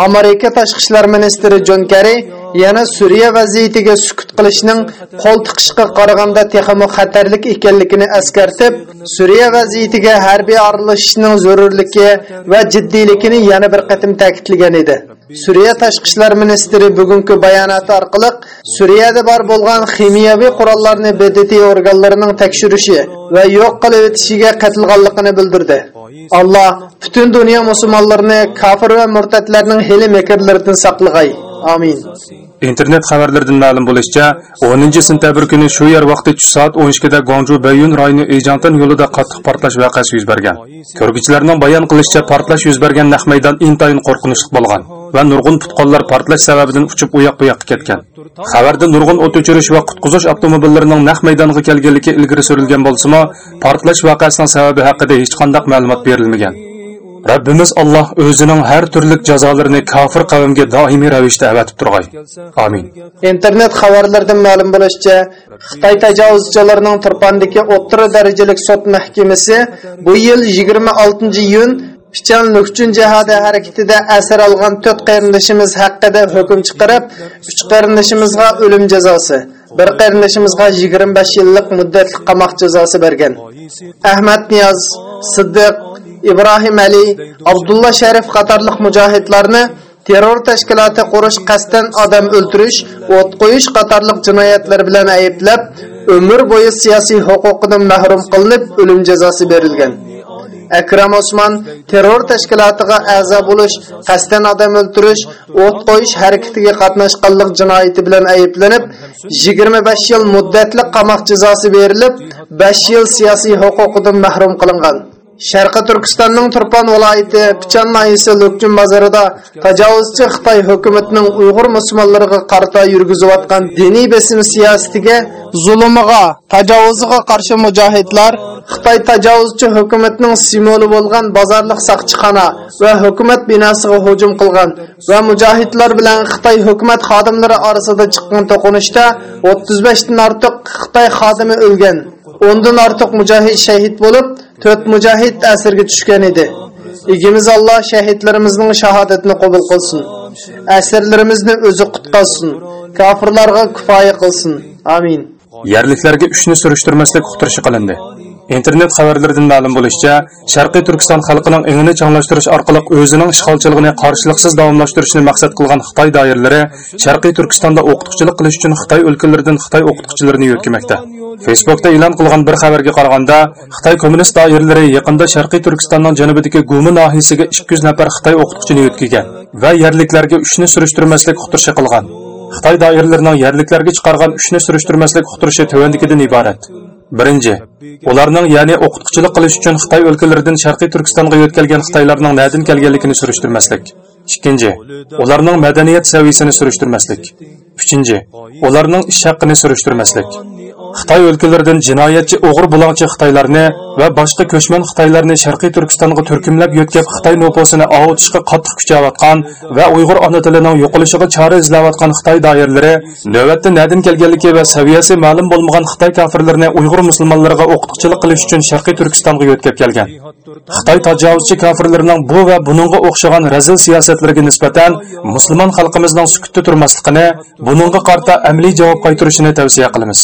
Amerika tashqi ishlar ministri jon kerri yana suriya vaziyatiga sukut qilishning qo'l tiqishga qaraganda texmo xatarlik ekanligini eskartib suriya vaziyatiga harbiy aralashishning zarurligi va jiddiyligini yana bir qatim ta'kidlagan edi. Suriya tashqi ishlar ministri bugungi bayonoti orqali suriyada bor bo'lgan ximiyaviy qurollarni bdt organlarining tekshirishi va yo'q qilib o'tishiga qatilganligini bildirdi. Alloh butun dunyo musulmonlarini kofir va murtadlarning hili mekrlaridan saqlag'ay. Amin. Internet xabarlaridan ma'lum bo'lishicha 10 sentabr kuni shu yer vaqti tush soat 12 da gonju Bayun rayoni Ejangtan yo'lida qattiq portlash voqeasi yuz bergan. Ko'rgichilarning bayon qilishicha portlash yuz bergan naq maydon intayin qo'rqinchli bo'lgan. Va nurg'un tutqonlar portlash sababidan uchib u yoq bu yoqqa ketgan. Xabarda nurg'un o't o'chirish va qutqizish avtomobillarining naq maydonga kelganligi ilgari surilgan bo'lsa-mo, portlash voqeasining sababi haqida hech qanday ma'lumot berilmagan. Rabbimiz Alloh o'zining har turli jazolarini kofir qavmga doimiy ravishda avatib turg'ay. Amin. internet xabarlaridan ma'lum bo'lishicha xitoy tajovuzchilarining turpandagi o'rta darajalik sud mahkamasi bu yil 26 iyun Pichan Nukchun jihadi harakatida asir olgan 4 qarindishimiz haqida hukm chiqarib, 3 qarindishimizga o'lim jazosi, bir qarindishimizga 25 yillik muddatli qamoq jazosi bergan. Ahmad Niyoz, Siddiq, İbrahim Ali, abdulla Sharif qatorliq mujohidlarni terror tashkiloti qurish qasddan odam o'ldirish, o't qo'yish qatorliq jinoyatlar bilan ayblab, umr bo'yi siyosiy huquqidan mahrum qilinib, o'lim jazosi berilgan. Akram Osman terror tashkilotiga a'zo bo'lish, qasddan odam o'ldirish, o't qo'yish harakatiga qatnashganlik jinoyati bilan ayblanib, 25 yil muddatli qamoq jazosi berilib, 5 yil siyosiy huquqidan mahrum qilingan. Şərqi Türkistanның Turpan vilayəti Pichan Найысы Lökçün базарыда təcavüzçü қытай хөкіметінің Uyğur müsəlmanlarına қарта yürgüzüb atqan dini besim siyasətinə, zulmüğa, təcavüzüğa qarşı қытай Xitay təcavüzçü hökumətinin болған базарлық bazarlıq saxçıxana və hökumət binasına hücum қылған və bilan Қытай hökumət xadimləri arasında çıxqan toqunuşda 35-dən артық Қытай xadimi өлген, 10-dan артық mücahid şəhid болып, to'rt mujohid asirga tushgan edi. egimiz Alloh shahidlarimizning shahodatini qabul qilsin. Asirlarimizni o'zi qutqazsin. Kofirlarga kifoya qilsin. Amin. Yerliklarga ishni surishtirmaslik huqtirishi qilindi. Internet xabarlaridan ma'lum bo'lishicha sharqiy turkiston xalqining ingini changlashtirish orqali o'zining ishg'olchiligini qarshiliksiz davomlashtirishni maqsad qilgan xitoy doiralari sharqiy turkistonda o'qituvchilik qilish uchun xitoy o'lkalaridan xitoy o'qituvchilarini yo'tkamoqda facebookda e'lon qilgan bir xabarga qaraganda xitoy kommunist doiralari yaqinda sharqiy turkistonning janubidagi gumi nohiyasiga 200 nafar xitoy o'qituvchini yo'tkigan va yerliklarga ishni surishtirmaslik huqtirishi qilgan. Xitoy doiralarining yerliklarga chiqargan ishni surishtirmaslik huqtirishi tuvandikidan iborat. Birinchi ularning ya'ni o'qituvchilik qilish uchun xitoy o'lkalaridan sharqiy turkistonga yo'tkalgan xitoylarning nadin kelganligini surishtirmaslik. Ikkinchi ularning madaniyat saviyasini surishtirmaslik. Uchinchi ularning ish haqini surishtirmaslik. Xitoy o'lkalaridan jinoyatchi o'g'ir bulongchi xitoylarni va boshqa ko'chman xitoylarni sharqiy turkistonga turkumlab yo'tkab xitoy nopusini ovutishga qattiq kuchayotgan va uyg'ur ona tilining yo'qilishiga chora izlayotgan xitoy doiralari navbatda nadin kelganligi va saviyasi ma'lum bo'lmagan xitoy kofirlarini uyg'ur musulmonlariga o'qituvchilik qilish uchun sharqiy turkistonga yo'tkab kelgan. Xitoy tajovuzchi kofirlarining bu va buningga o'xshagan razil siyosatlariga nisbatan musulmon xalqimizning sukutda turmasligini buningga qarta amaliy javob qaytarishini tavsiya qilamiz.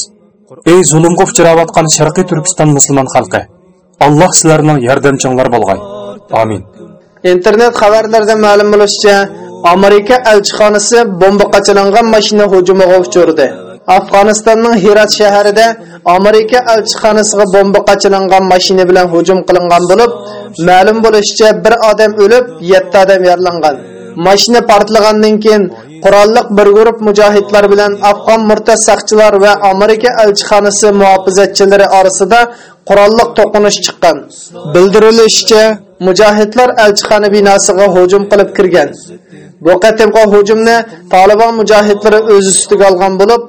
Ey zulmga uchrayotgan sharqiy turkiston musulmon xalqi alloh sizlarning yordamchinglar bo'lg'ay. Amin. Internet xabarlarida ma'lum bo'lishicha amerika elchixonasi bomba qachilangan mashina hujumiga uchradi afg'onistonning hirat shahrida amerika elchixonasiga bomba qachilangan mashina bilan hujum qilingan bo'lib ma'lum bo'lishicha bir odam o'lib yetti odam yaralangan. Mashina portlagandan keyin qurolliq bir guruh mujohidlar bilan afg'on murtad saqchilar va amerika elchixonasi muhofazatchilari orasida qurolliq to'qinish chiqqan. Bildirilishicha mujohidlar elchixona binosiga hujum qilib kirgan. Bu qatimqi hujumni tolibon mujohidlari o'z ustiga olgan bo'lib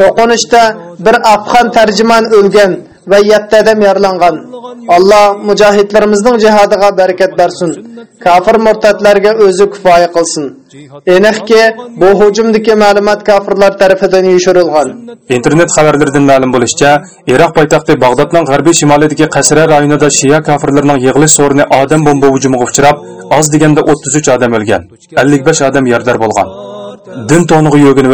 to'qinishda bir afg'on tarjimon o'lgan va yetti odam yaralangan. Alloh mujohidlarimizning jihodiga barakat bersin. Kofir murtadlarga o'zi kifoya qilsin. Aniqki bu hujumdagi ma'lumot kofirlar tarafidan yoshirilgan internet xabarlaridan ma'lum bo'lishicha iroq poytaxti bag'dodning g'arbiy shimolidagi qasra rayonida shiya kofirlarning yig'ilish o'rni odam bomba hujumiga uchrab oz deganda 33 odam o'lgan 55 odam yordar bo'lgan. Din to'nig'i yo'ginib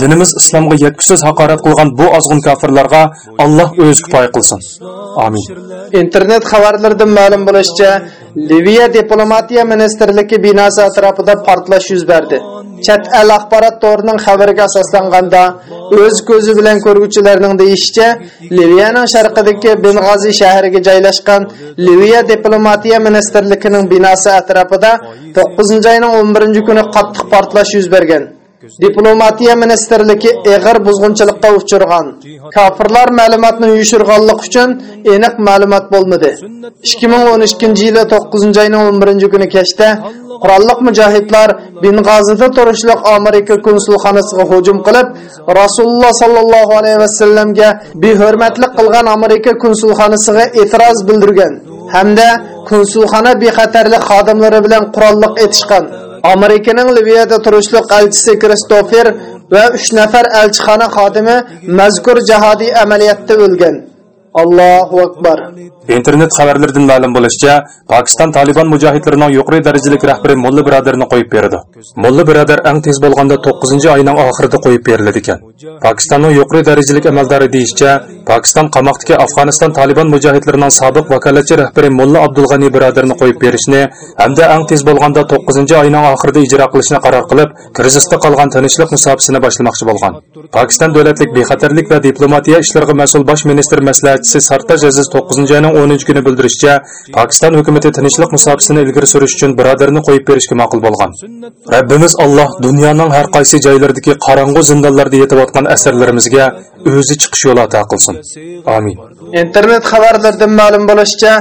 dinimiz islomga yetkisiz haqorat qilgan bu ozg'in kofirlarga alloh o'zi kifoya qilsin. Amin. Internet xabarlaridan ma'lum bo'lishicha liviya diplomatiya ministrligi binosi atrofida portlash yuz berdi. Chat el axborot to'rining xabariga asoslanganda o'z ko'zi bilan ko'rguvchilarning deyishicha liviyaning sharqidagi beng'azi shahriga joylashgan liviya diplomatiya ministrligining binosi atrofida 9 oyning 11 kuni qattiq portlash yuz bergan. Diplomatiya ministrligi eg'ir buzg'unchilikqa uchirgan. Kofirlar ma'lumotni yushirganlik uchun aniq ma'lumot bo'lmadi. 2012 yili 9 oyning 11 kuni kechda qurolliq mujohidlar beng'azida turishliq amerika konsulxonasiga hujum qilib rasululloh sollallohu alayhi vasallamga behurmatlik qilgan amerika konsulxonasiga e'tiroz bildirgan hamda konsulxona bexatarlik xodimlari bilan qurolliq etishgan amerikaning liviyada turishliq elchisi kristofer va 3 nafar elchixona xodimi mazkur jihodiy amaliyotda o'lgan. Allahu akbar. Internet xabarlaridan ma'lum bo'lishicha pokiston Taliban mujohidlarining yuqori darajalik rahbari mulla birodarni qo'yib berdi. Mulla birodar eng tez bo'lganda 9 oyning oxirida qo'yib berildi ekan. Pokistonning yuqori darajalik amaldori deyishicha pokiston qamoqdagi afg'oniston Taliban mujohidlarining sobiq vakolatchi rahbari mulla Abdulg'ani birodarni qo'yib berishni hamda eng tez bo'lganda 9 oyning oxirida ijro qilishni qaror qilib krizisda qolgan tinchlik musofasini boshlamoqchi bo'lgan. Pokiston davlatlik bexatarlik va diplomatiya ishlariga mas'ul bosh ministr maslahatchisi sartaj aziz 9 ayning 10 kuni bildirishicha pokiston hukumati tinchlik musofasini ilgari surish uchun birodarni qo'yib berishga ma'qul bo'lgan. Rabbimiz alloh dunyoning har qaysi joylaridagi qorong'u zindonlarda yetayotgan asarlarimizga o'zi chiqish yo'li ato qilsin. Amin. Internet xabarlaridan ma'lum bo'lishicha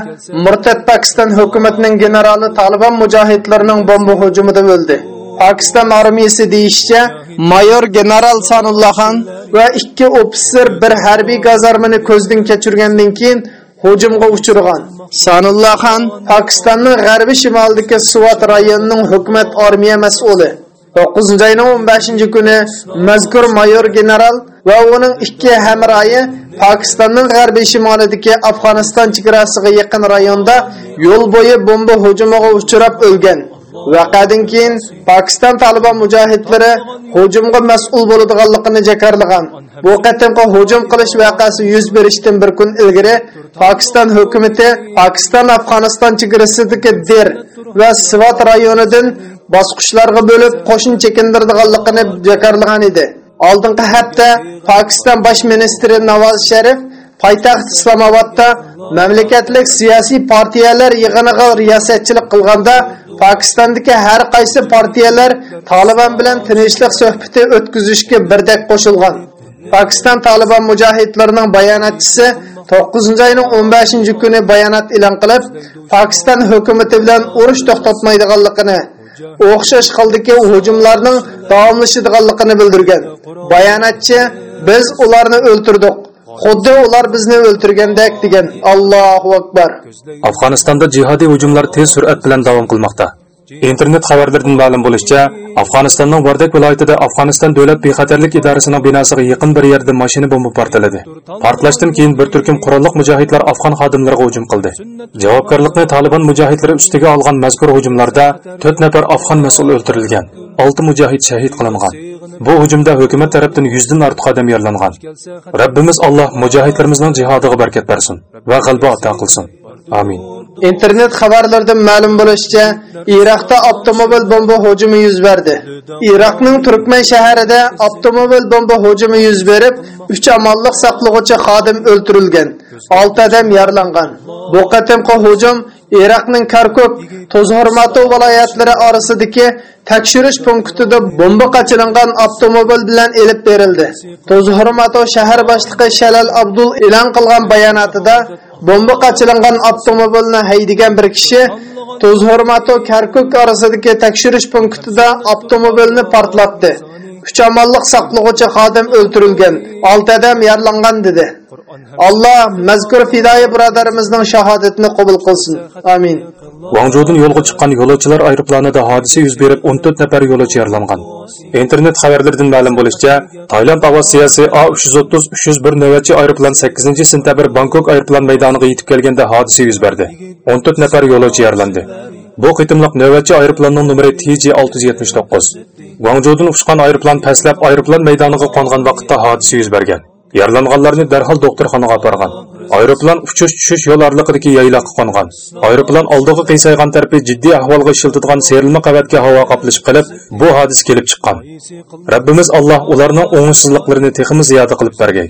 murtad pokiston hukumatining generali tolibon mujohidlarining bomba hujumida o'ldi. Pakistan armiyasi deyishcha, mayor general Sanullaxon va ikki ofitser bir harbiy gazarmani ko'zdan kechirgandan keyin hujumga uchirgan Sanullaxon pokistonning g'arbiy shimolidagi suvat rayonining hukumat armiya mas'uli 9 oyning 15 kuni mazkur mayor general va uning ikki hamroyi Pokistonning g'arbiy shimolidagi Afg'oniston chegarasiga yaqin rayonda yo'l bo'yi bomba hujumiga uchrab o'lgan. Vaqadan keyin Pokiston Taliban mujohidlari hujumga mas'ul bo'ladiganligini jakarlagan. Bu qatimqi hujum qilish voqeasi yuz berishdan bir kun ilgari Pokiston hukumatı Pokiston Afg'oniston chegarasidagi Der va Svat rayonidan bosqichlarga bo'lib qo'shin chekindirdiganligini jakarlagan edi. Oldingi hafta Pokiston bosh ministri Nawaz Sharif poytaxt Islomobodda mamlakatlik siyosiy partiyalar yig'iniga riyosatchilik qilganda Pokistondagi har qaysi partiyalar Taliban bilan tinchlik suhbati o'tkazishga birdek qo'shilgan. Pokiston Taliban mujohidlarining bayonotchisi 9 oyning 15 kuni bayonot e'lon qilib, Pokiston hukumati bilan urush to'xtatmaydiganligini o'xshash holdagi hujumlarning davomlashadiganligini bildirgan. Bayonotchi biz ularni o'ltirdik. Xuddi ular bizni o'ltirgandek degan. Allohu akbar. Afg'onistonda jihodiy hujumlar tez surat bilan davom qilmoqda. Internet xabarlaridan ma'lum bo'lishicha afg'onistonning vardak viloyatida afg'oniston davlat bexatarlik idorasining binosiga yaqin bir yerda mashina bomba portladi portlashdan keyin bir turkum qurolliq mujohidlar afg'on xodimlariga hujum qildi. Javobgarlikni taliban mujohidlari ustiga olgan mazkur hujumlarda to'rt nafar afg'on mas'ul o'ldirilgan olti mujohid shahid qilingan. Bu hujumda hukumat tarafdan yuzdan ortiq odam yaralangan. Rabbimiz alloh mujohidlarimizning jihodiga barakat bersin va g'alaba ato qilsin. Amin. Internet xabarlaridan ma'lum bo'lishicha iroqda avtomobil bomba hujumi yuz berdi. Iroqning turkman shahrida avtomobil bomba hujumi yuz berib uch amalliq saqlovchi xodim o'ldirilgan. 6 odam yaralangan. Bu qatimqi hujum Iroqning Karkuk, Tozhormato viloyatlari orasidagi tekshirish punktida bomba qachilingan avtomobil bilan elib berildi. Tozhormato shahar boshlig'i Shalal Abdul e'lon qilgan bayonotida bomba qachilingan avtomobilni haydagan bir kishi Tozhormato Karkuk orasidagi tekshirish punktida avtomobilni portlatdi. Üç amallık xodim xadim öldürülgen, 6 adam yaralangan dedi. Allah mazkur fidoyi birodarimizning shahodatini qabul qilsin. Amin. Guangzhoudan yo'lga chiqqan yo'lovchilar aeroplanida hodisa yuz berib 14 nafar yo'lovchi yaralangan. Internet xabarlaridan ma'lum bo'lishicha, tayland aviatsiyasi A330-301 navbatchi aeroplan 8-sentabr Bangkok aeroplan maydoniga yetib kelganda hodisa yuz berdi. 14 nafar yo'lovchi yaralandi. Bu qitimliq navbatchi aeroplanning nomeri TJ679. Guangzhoudan uchgan aeroplan pəsləb aeroplan maydoniga qo'ngan vaqtda hodisa yuz bergan. Yaralanganlarni darhol doktorxonaga apargan. Aeroplan uchish tushish yo'l orliqidagi yayloqqa qo'ngan. Aeroplan aldığı qiysaygan tarafi ciddi ahvolga ishiltadigan serilma qavatga havo qoplashib qilib, bu hadis kelib chiqqan. Rabbimiz Alloh ularning o'ngsizliklarini teximiz ziyoda qilib bergay.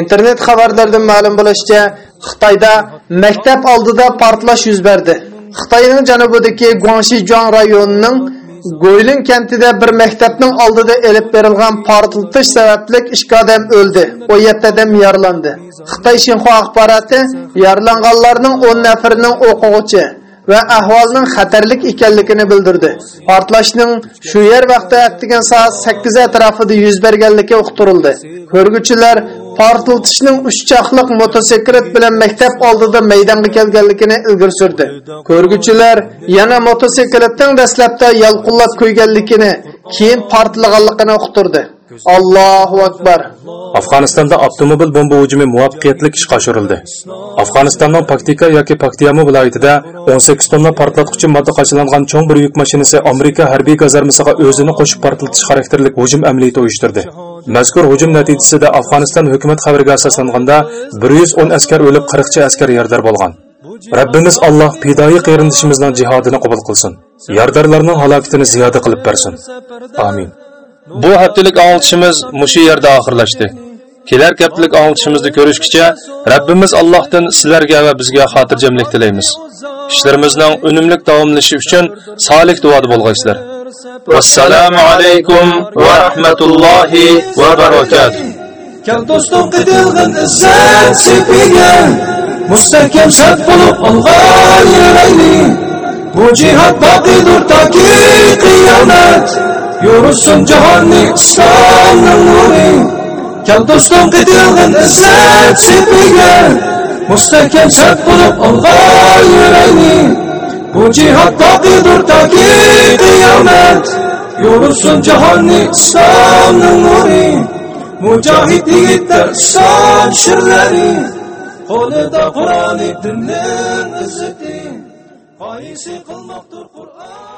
Internet xabarlaridan ma'lum bo'lishicha, Xitoyda maktab oldida portlash yuz berdi. Xitoyning janubidagi Guangxijuan rayonining Goylin kentida bir maktabning oldida elib berilgan portlatish sababli ikki odam o'ldi, 17 odam yaralandi. Xitoy Xinhua axboroti yaralanganlarning 10 nafarining o'quvchi va ahvolning xatarlik ekanligini bildirdi. Portlashning shu yer vaqtida degan soat 8 atrofida yuz berganligi uqtirildi. Ko'rguvchilar portlatishning uchchaqliq motosiklet bilan maktab oldida maydonga kelganligini ilgari surdi. ko'rguchilar yana motosikletning dastlabda yalqinlab qo'yganligini, keyin portlaganligini uqtirdi. Allohu akbar. Afg'onistonda avtomobil bomba hujumi muvaffaqiyatli ishga oshirildi. Afg'onistonning Paktika yoki Paktiyama viloyatida 18 tonna portlatuvchi modda qachilangan cho'ng bir yuk mashinasi Amerika harbiy gazarmasiga o'zini qo'shib portlatish xarakterli hujum amaliyoti uyushtirdi. Mazkur hujum natijasida Afg'oniston hukumat xabariga asoslanganda 110 askar o'lib, 40 cha askar yordar bo'lgan. Rabbimiz Alloh fidoyi qarindishimizning jihodini qabul qilsin. Yerdarlarning halokatini ziyoda qilib bersin. Amin. Bu haftalik anglitishimiz mushu yerda oxirlashdi. Kelar haftalik anglitishimizni ko'rishgacha Rabbimiz Allohdan sizlarga va bizga xotirjamlik tilaymiz. Ishlarimizning unumli davomlashi uchun solih duoda bo'lg'aysizlar. والسلام عليكم ورحمة الله وبركاته. كم دوستم قدل غن إزاد سبيا مستكيم سد بلوب الغال يريني وجهات باقي دور تاكي قيامات يرسون جهاني إسلام نموري كم دوستم قدل غن إزاد سبيا مستكيم سد بلوب الغال يريني Bu cihattadır ta ki kıyamet Yorulsun cihan İslam'ın nuri. Mücahit yiğitler san şirleri Kolda Kur'an-ı dinin izzeti. Faisi kılmaktır Kur'an.